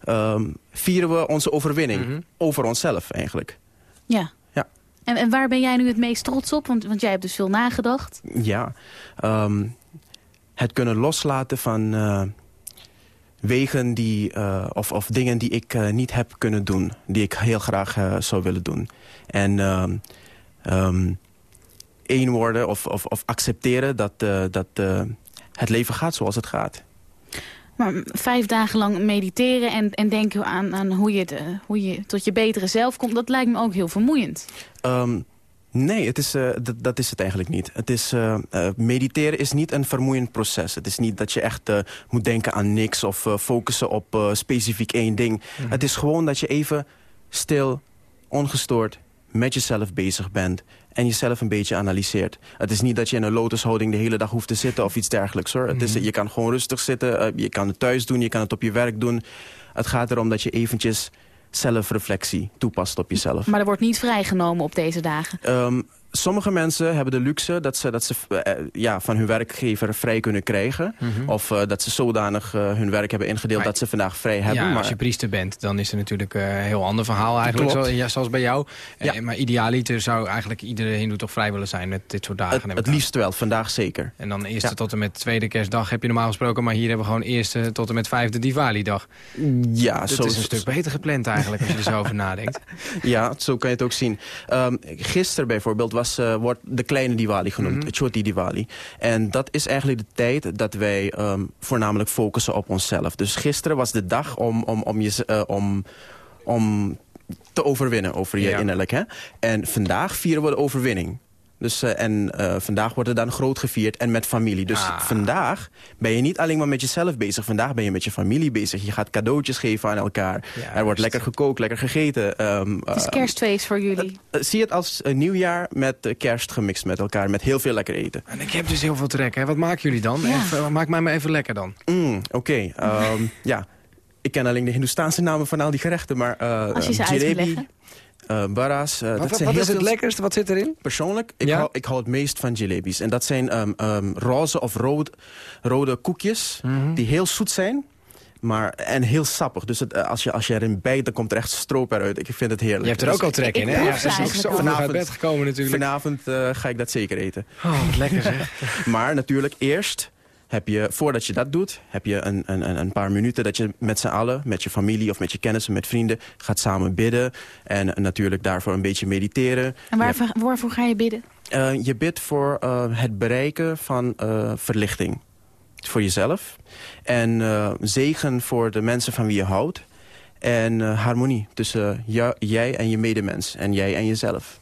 ehm, vieren we onze overwinning over onszelf eigenlijk. Ja. En, waar ben jij nu het meest trots op? Want, want jij hebt dus veel nagedacht. Ja, ehm, het kunnen loslaten van eh, wegen die, eh, of, of dingen die ik eh, niet heb kunnen doen. Die ik heel graag zou willen doen. En ehm, één worden of, of, of accepteren dat, dat het leven gaat zoals het gaat. Maar vijf dagen lang mediteren en, en denken aan, aan hoe, je eh, hoe je tot je betere zelf komt... dat lijkt me ook heel vermoeiend. Ehm, nee, het is, eh, dat, dat is het eigenlijk niet. Het is, eh, eh, mediteren is niet een vermoeiend proces. Het is niet dat je echt eh, moet denken aan niks of eh, focussen op eh, specifiek één ding. Het is gewoon dat je even stil, ongestoord met jezelf bezig bent en jezelf een beetje analyseert. Het is niet dat je in een lotushouding de hele dag hoeft te zitten of iets dergelijks. hoor. het is, je kan gewoon rustig zitten, eh, je kan het thuis doen, je kan het op je werk doen. Het gaat erom dat je eventjes zelfreflectie toepast op jezelf. Maar er wordt niet vrijgenomen op deze dagen. Ehm, sommige mensen hebben de luxe dat ze, dat ze eh, ja, van hun werkgever vrij kunnen krijgen. Of eh, dat ze zodanig eh, hun werk hebben ingedeeld dat ze vandaag vrij hebben. maar als je priester bent, dan is er natuurlijk eh, een heel ander verhaal eigenlijk. Zo, ja, zoals bij jou. Eh, maar idealiter zou eigenlijk iedere hindoe toch vrij willen zijn met dit soort dagen. het, het liefst wel, vandaag zeker. En dan eerste Ja. tot en met tweede kerstdag heb je normaal gesproken. Maar hier hebben we gewoon eerste tot en met vijfde Diwali-dag. Ja, Dat zo is een stuk beter gepland eigenlijk als je er zo over nadenkt. Ja, zo kan je het ook zien. Ehm gisteren bijvoorbeeld was, eh, wordt de kleine Diwali genoemd, Mhm. het Choti Diwali. En dat is eigenlijk de tijd dat wij ehm, voornamelijk focussen op onszelf. Dus gisteren was de dag om, om, om, je, eh, om, om te overwinnen over je Ja. innerlijk. Hè? En vandaag vieren we de overwinning. Dus, eh, en eh, vandaag wordt het dan groot gevierd en met familie. Dus Ah. vandaag ben je niet alleen maar met jezelf bezig. Vandaag ben je met je familie bezig. Je gaat cadeautjes geven aan elkaar. er wordt lekker gekookt, lekker gegeten. Ehm, Het is eh, kerstfeest voor jullie. zie het als een nieuwjaar met kerst gemixt met elkaar. Met heel veel lekker eten. En ik heb dus heel veel trek. Hè. Wat maken jullie dan? Ja. Even, maak mij maar even lekker dan. Mm, Oké, ehm, ja. Ik ken alleen de Hindoestaanse namen van al die gerechten. Maar eh, Als je ze eh, leggen. eh, Wat, dat wat, zijn wat heel is het lekkerste? Wat zit erin? Persoonlijk, ik, Ja? hou, ik hou het meest van jalebis. En dat zijn ehm, ehm, roze of rood, rode koekjes Mhm. die heel zoet zijn. Maar, en heel sappig. Dus het, eh, als, je, als je erin bijt, dan komt er echt stroop eruit. Ik vind het heerlijk. Je hebt er ook al trek in, hè? Ja, ze is nog zo uit bed gekomen natuurlijk. Vanavond ga ik dat zeker eten. Oh, wat lekker zeg. Maar natuurlijk eerst heb je, voordat je dat doet, heb je een, een, een paar minuten dat je met z'n allen, met je familie of met je kennissen, met vrienden, gaat samen bidden. En natuurlijk daarvoor een beetje mediteren. En waarvoor, waarvoor ga je bidden? Eh, je bidt voor eh, het bereiken van eh, verlichting. Voor jezelf. En eh, zegen voor de mensen van wie je houdt. En eh, harmonie tussen jou- jij en je medemens. En jij en jezelf.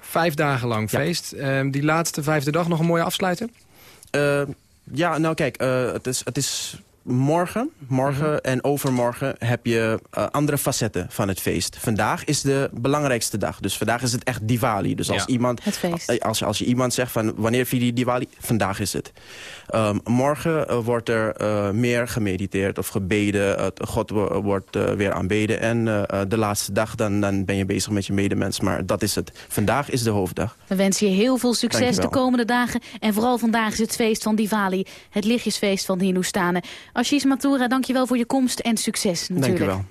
Vijf dagen lang Ja. feest. Ehm, die laatste vijfde dag nog een mooie afsluiter? Ja, nou kijk, eh, het, is, het is morgen, morgen en overmorgen heb je eh, andere facetten van het feest. Vandaag is de belangrijkste dag. Dus vandaag is het echt Diwali. Dus als, Ja. iemand, Het feest. als, als je iemand zegt van wanneer vier je Diwali, vandaag is het. Ehm, morgen eh, wordt er eh, meer gemediteerd of gebeden. Eh, God wo- wordt weer aanbeden. En de laatste dag dan, dan ben je bezig met je medemens. Maar dat is het. Vandaag is de hoofddag. We wensen je heel veel succes de komende dagen. En vooral vandaag is het feest van Diwali. Het lichtjesfeest van de Hindoestanen. Ashish Mathura, dankjewel voor je komst en succes natuurlijk. Dankjewel.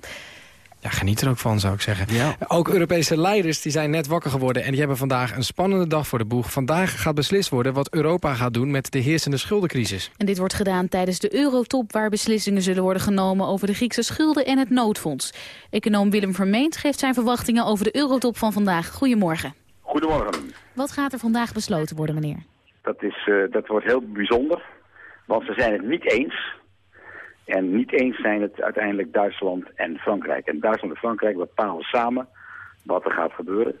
Ja, geniet er ook van, zou ik zeggen. Ja. Ook Europese leiders die zijn net wakker geworden... en die hebben vandaag een spannende dag voor de boeg. Vandaag gaat beslist worden wat Europa gaat doen met de heersende schuldencrisis. En dit wordt gedaan tijdens de Eurotop... waar beslissingen zullen worden genomen over de Griekse schulden en het noodfonds. Econoom Willem Vermeend geeft zijn verwachtingen over de Eurotop van vandaag. Goedemorgen. Goedemorgen. Wat gaat er vandaag besloten worden, meneer? Dat, is, eh, dat wordt heel bijzonder, want ze zijn het niet eens. En niet eens zijn het uiteindelijk Duitsland en Frankrijk. En Duitsland en Frankrijk bepalen samen wat er gaat gebeuren.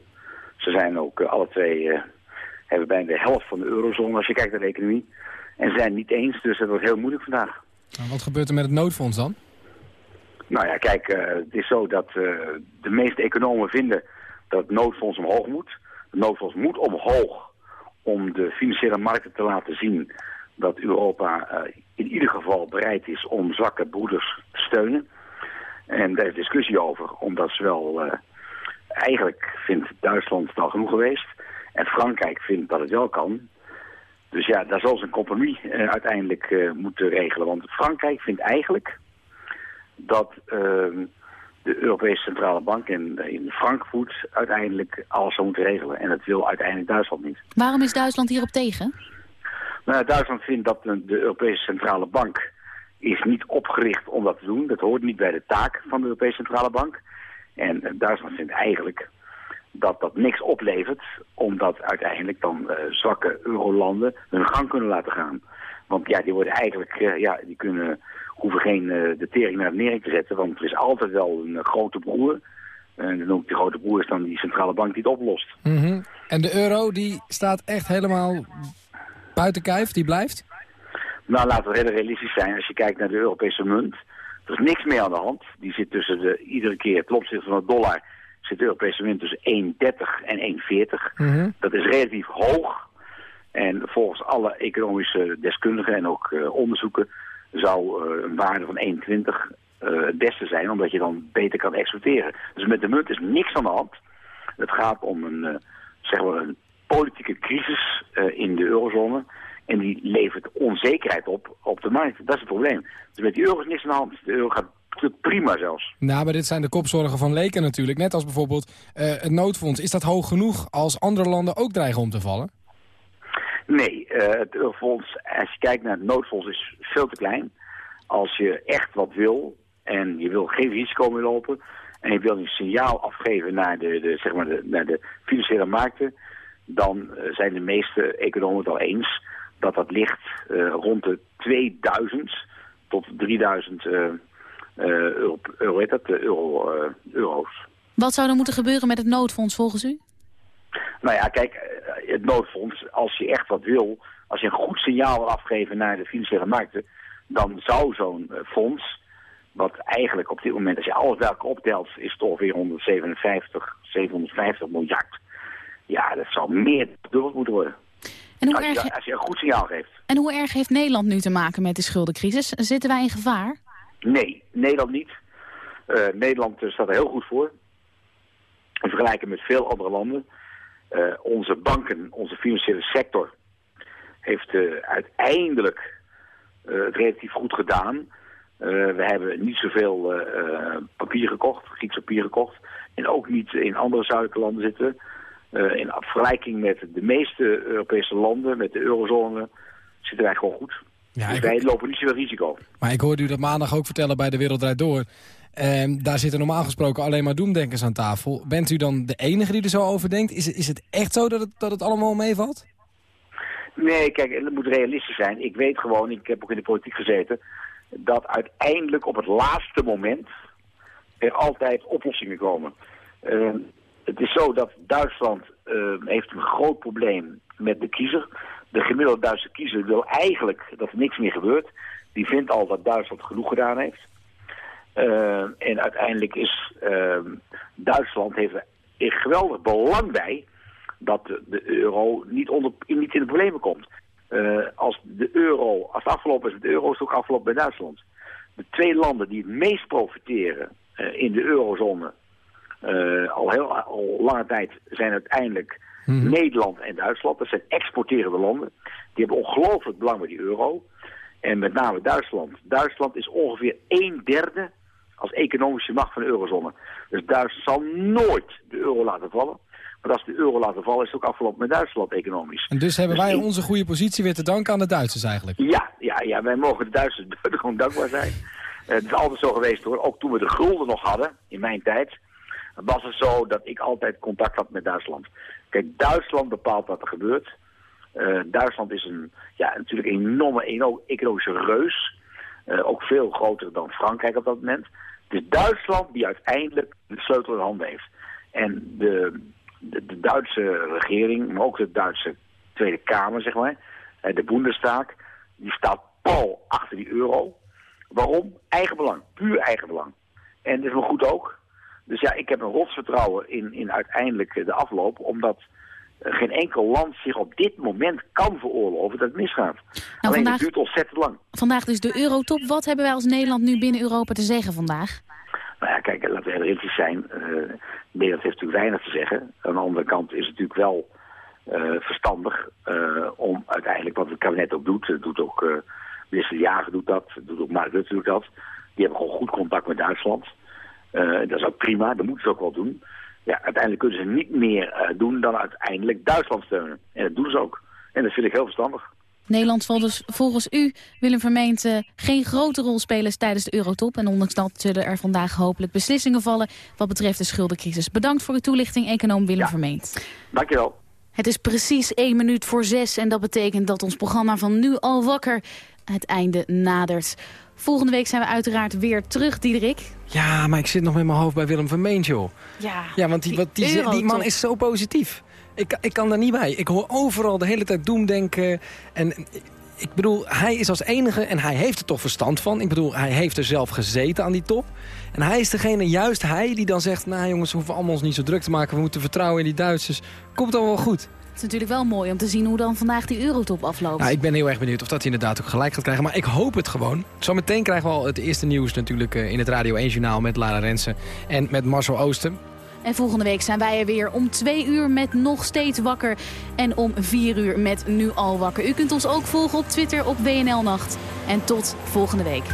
Ze zijn ook eh, alle twee, eh, hebben bijna de helft van de eurozone als je kijkt naar de economie. En ze zijn niet eens, dus het wordt heel moeilijk vandaag. Nou, Wat gebeurt er met het noodfonds dan? Nou ja, kijk, eh, het is zo dat de meeste economen vinden dat het noodfonds omhoog moet. Het noodfonds moet omhoog om de financiële markten te laten zien dat Europa eh, in ieder geval bereid is om zwakke broeders te steunen. En daar is discussie over, omdat zowel eh, eigenlijk vindt Duitsland het al genoeg geweest en Frankrijk vindt dat het wel kan. Dus ja, daar zal ze een compromis eh, uiteindelijk moeten regelen. Want Frankrijk vindt eigenlijk dat ehm, de Europese Centrale Bank in, in Frankfurt uiteindelijk alles zou moeten regelen. En dat wil uiteindelijk Duitsland niet. Waarom is Duitsland hierop tegen? Nou, Duitsland vindt dat de, Europese Centrale Bank is niet opgericht om dat te doen. Dat hoort niet bij de taak van de Europese Centrale Bank. En eh, Duitsland vindt eigenlijk dat dat niks oplevert, omdat uiteindelijk dan uh, zwakke eurolanden hun gang kunnen laten gaan. Want ja, die worden eigenlijk, uh, ja, die kunnen, hoeven geen uh, de tering naar de nering te zetten, want er is altijd wel een grote broer. En dan ook die grote broer is dan die centrale bank die het oplost. Mm. En de euro, die staat echt helemaal buiten kijf, die blijft? Nou, laten we heel realistisch zijn. Als je kijkt naar de Europese munt, er is niks meer aan de hand. Die zit tussen de, iedere keer, ten opzichte van de dollar, zit de Europese munt tussen 1,30 en 1,40. Mm -hmm. Dat is relatief hoog. En volgens alle economische deskundigen en ook uh, onderzoeken zou uh, een waarde van 1,20 uh, het beste zijn, omdat je dan beter kan exporteren. Dus met de munt is niks aan de hand. Het gaat om een, zeg maar een politieke crisis in de eurozone. En die levert onzekerheid op op de markt. Dat is het probleem. Dus met die euro is niks aan de hand. De euro gaat prima zelfs. Nou, maar dit zijn de kopzorgen van leken natuurlijk. Net als bijvoorbeeld uh, het noodfonds. Is dat hoog genoeg als andere landen ook dreigen om te vallen? Nee, uh, het eurofonds, als je kijkt naar het noodfonds, is veel te klein. Als je echt wat wil en je wil geen risico meer lopen... en je wil een signaal afgeven naar de, de, zeg maar de, naar de financiële markten... dan uh, zijn de meeste economen het al eens dat dat ligt uh, rond de 2000 tot 3000 uh, euro, euro, heet dat, euro, euro's. Wat zou er moeten gebeuren met het noodfonds volgens u? Nou ja, kijk, het noodfonds, als je echt wat wil, als je een goed signaal wil afgeven naar de financiële markten, dan zou zo'n fonds, wat eigenlijk op dit moment, als je alles bij elkaar optelt, is het ongeveer 157, 750 miljard. Ja, dat zou meer dubbel moeten worden. En hoe als, erg... je, als je een goed signaal geeft. En hoe erg heeft Nederland nu te maken met de schuldencrisis? Zitten wij in gevaar? Nee, Nederland niet. Uh, Nederland staat er heel goed voor. In vergelijking met veel andere landen. Uh, onze banken, onze financiële sector heeft uh, uiteindelijk het relatief goed gedaan. we hebben niet zoveel papier gekocht, Grieks papier gekocht. En ook niet in andere zuidelijke landen zitten. Uh, in vergelijking met de meeste Europese landen, met de eurozone, zitten wij gewoon goed. Ja, dus wij lopen niet zoveel risico. Maar ik hoorde u dat maandag ook vertellen bij de Wereld Draait Door. Uh, daar zitten normaal gesproken alleen maar doemdenkers aan tafel. Bent u dan de enige die er zo over denkt? Is, is het echt zo dat het, dat het allemaal meevalt? Nee, kijk, het moet realistisch zijn. Ik weet gewoon, ik heb ook in de politiek gezeten... dat uiteindelijk op het laatste moment er altijd oplossingen komen. Uh, het is zo dat Duitsland uh, heeft een groot probleem met de kiezer. De gemiddelde Duitse kiezer wil eigenlijk dat er niks meer gebeurt. Die vindt al dat Duitsland genoeg gedaan heeft. Uh, en uiteindelijk is uh, Duitsland heeft er geweldig belang bij dat de, de euro niet, onder, niet in de problemen komt. als de euro, als het afgelopen is de euro, is ook afgelopen bij Duitsland. De twee landen die het meest profiteren in de eurozone al heel al lange tijd zijn uiteindelijk hmm. Nederland en Duitsland. Dat zijn exporterende landen. Die hebben ongelooflijk belang bij die euro. En met name Duitsland. Duitsland is ongeveer een derde als economische macht van de eurozone. Dus Duitsland zal nooit de euro laten vallen. Maar als de euro laten vallen, is het ook afgelopen met Duitsland economisch. En dus hebben dus wij onze goede positie weer te danken aan de Duitsers eigenlijk? Ja, ja, ja wij mogen de Duitsers gewoon dankbaar zijn. Uh, het is altijd zo geweest hoor. Ook toen we de gulden nog hadden, in mijn tijd was het zo dat ik altijd contact had met Duitsland. Kijk, Duitsland bepaalt wat er gebeurt. Uh, Duitsland is een, ja, natuurlijk een enorme, economische reus. Uh, ook veel groter dan Frankrijk op dat moment. Het is Duitsland die uiteindelijk de sleutel in handen heeft. En de, de, Duitse regering, maar ook de Duitse Tweede Kamer, zeg maar, de Bundestag, die staat pal achter die euro. Waarom? Eigenbelang, puur eigenbelang. En dat is wel goed ook. Ja, ik heb een rotsvertrouwen in, in uiteindelijk de afloop, omdat uh, geen enkel land zich op dit moment kan veroorloven dat het misgaat. Nou, Alleen vandaag, het duurt ontzettend lang. Vandaag dus de eurotop. Wat hebben wij als Nederland nu binnen Europa te zeggen vandaag? Nou ja, kijk, laten we realistisch zijn. Uh, Nederland heeft natuurlijk weinig te zeggen. Aan de andere kant is het natuurlijk wel uh, verstandig om uiteindelijk, wat het kabinet ook doet, doet ook minister De Jager doet dat, doet ook Mark Rutte doet dat. Die hebben gewoon goed contact met Duitsland. Uh, dat is ook prima, dat moeten ze ook wel doen. Ja, uiteindelijk kunnen ze niet meer uh, doen dan uiteindelijk Duitsland steunen. En dat doen ze ook. En dat vind ik heel verstandig. Nederland zal dus volgens u, Willem Vermeent, eh, geen grote rol spelen tijdens de Eurotop. En ondanks dat zullen er vandaag hopelijk beslissingen vallen wat betreft de schuldencrisis. Bedankt voor uw toelichting, econoom Willem Vermeent. Dankjewel. Het is precies één minuut voor zes en dat betekent dat ons programma van nu al wakker het einde nadert. Volgende week zijn we uiteraard weer terug, Diederik. Ja, maar ik zit nog met mijn hoofd bij Willem Vermeent, joh. Ja, Ja, want die, wat die, man is zo positief. Ik, ik kan daar niet bij. Ik hoor overal de hele tijd doemdenken. En ik bedoel, hij is als enige, en hij heeft er toch verstand van. Ik bedoel, hij heeft er zelf gezeten aan die top. En hij is degene, juist hij, die dan zegt... nou jongens, we hoeven allemaal ons niet zo druk te maken. We moeten vertrouwen in die Duitsers. Komt dan wel goed. Het is natuurlijk wel mooi om te zien hoe dan vandaag die Eurotop afloopt. Nou, ik ben heel erg benieuwd of dat hij inderdaad ook gelijk gaat krijgen. Maar ik hoop het gewoon. Zometeen krijgen we al het eerste nieuws natuurlijk eh, in het Radio 1 Journaal... met Lara Rensen en met Marcel Oosten. En volgende week zijn wij er weer om twee uur met Nog Steeds Wakker. En om vier uur met Nu Al Wakker. U kunt ons ook volgen op Twitter op WNL Nacht. En tot volgende week.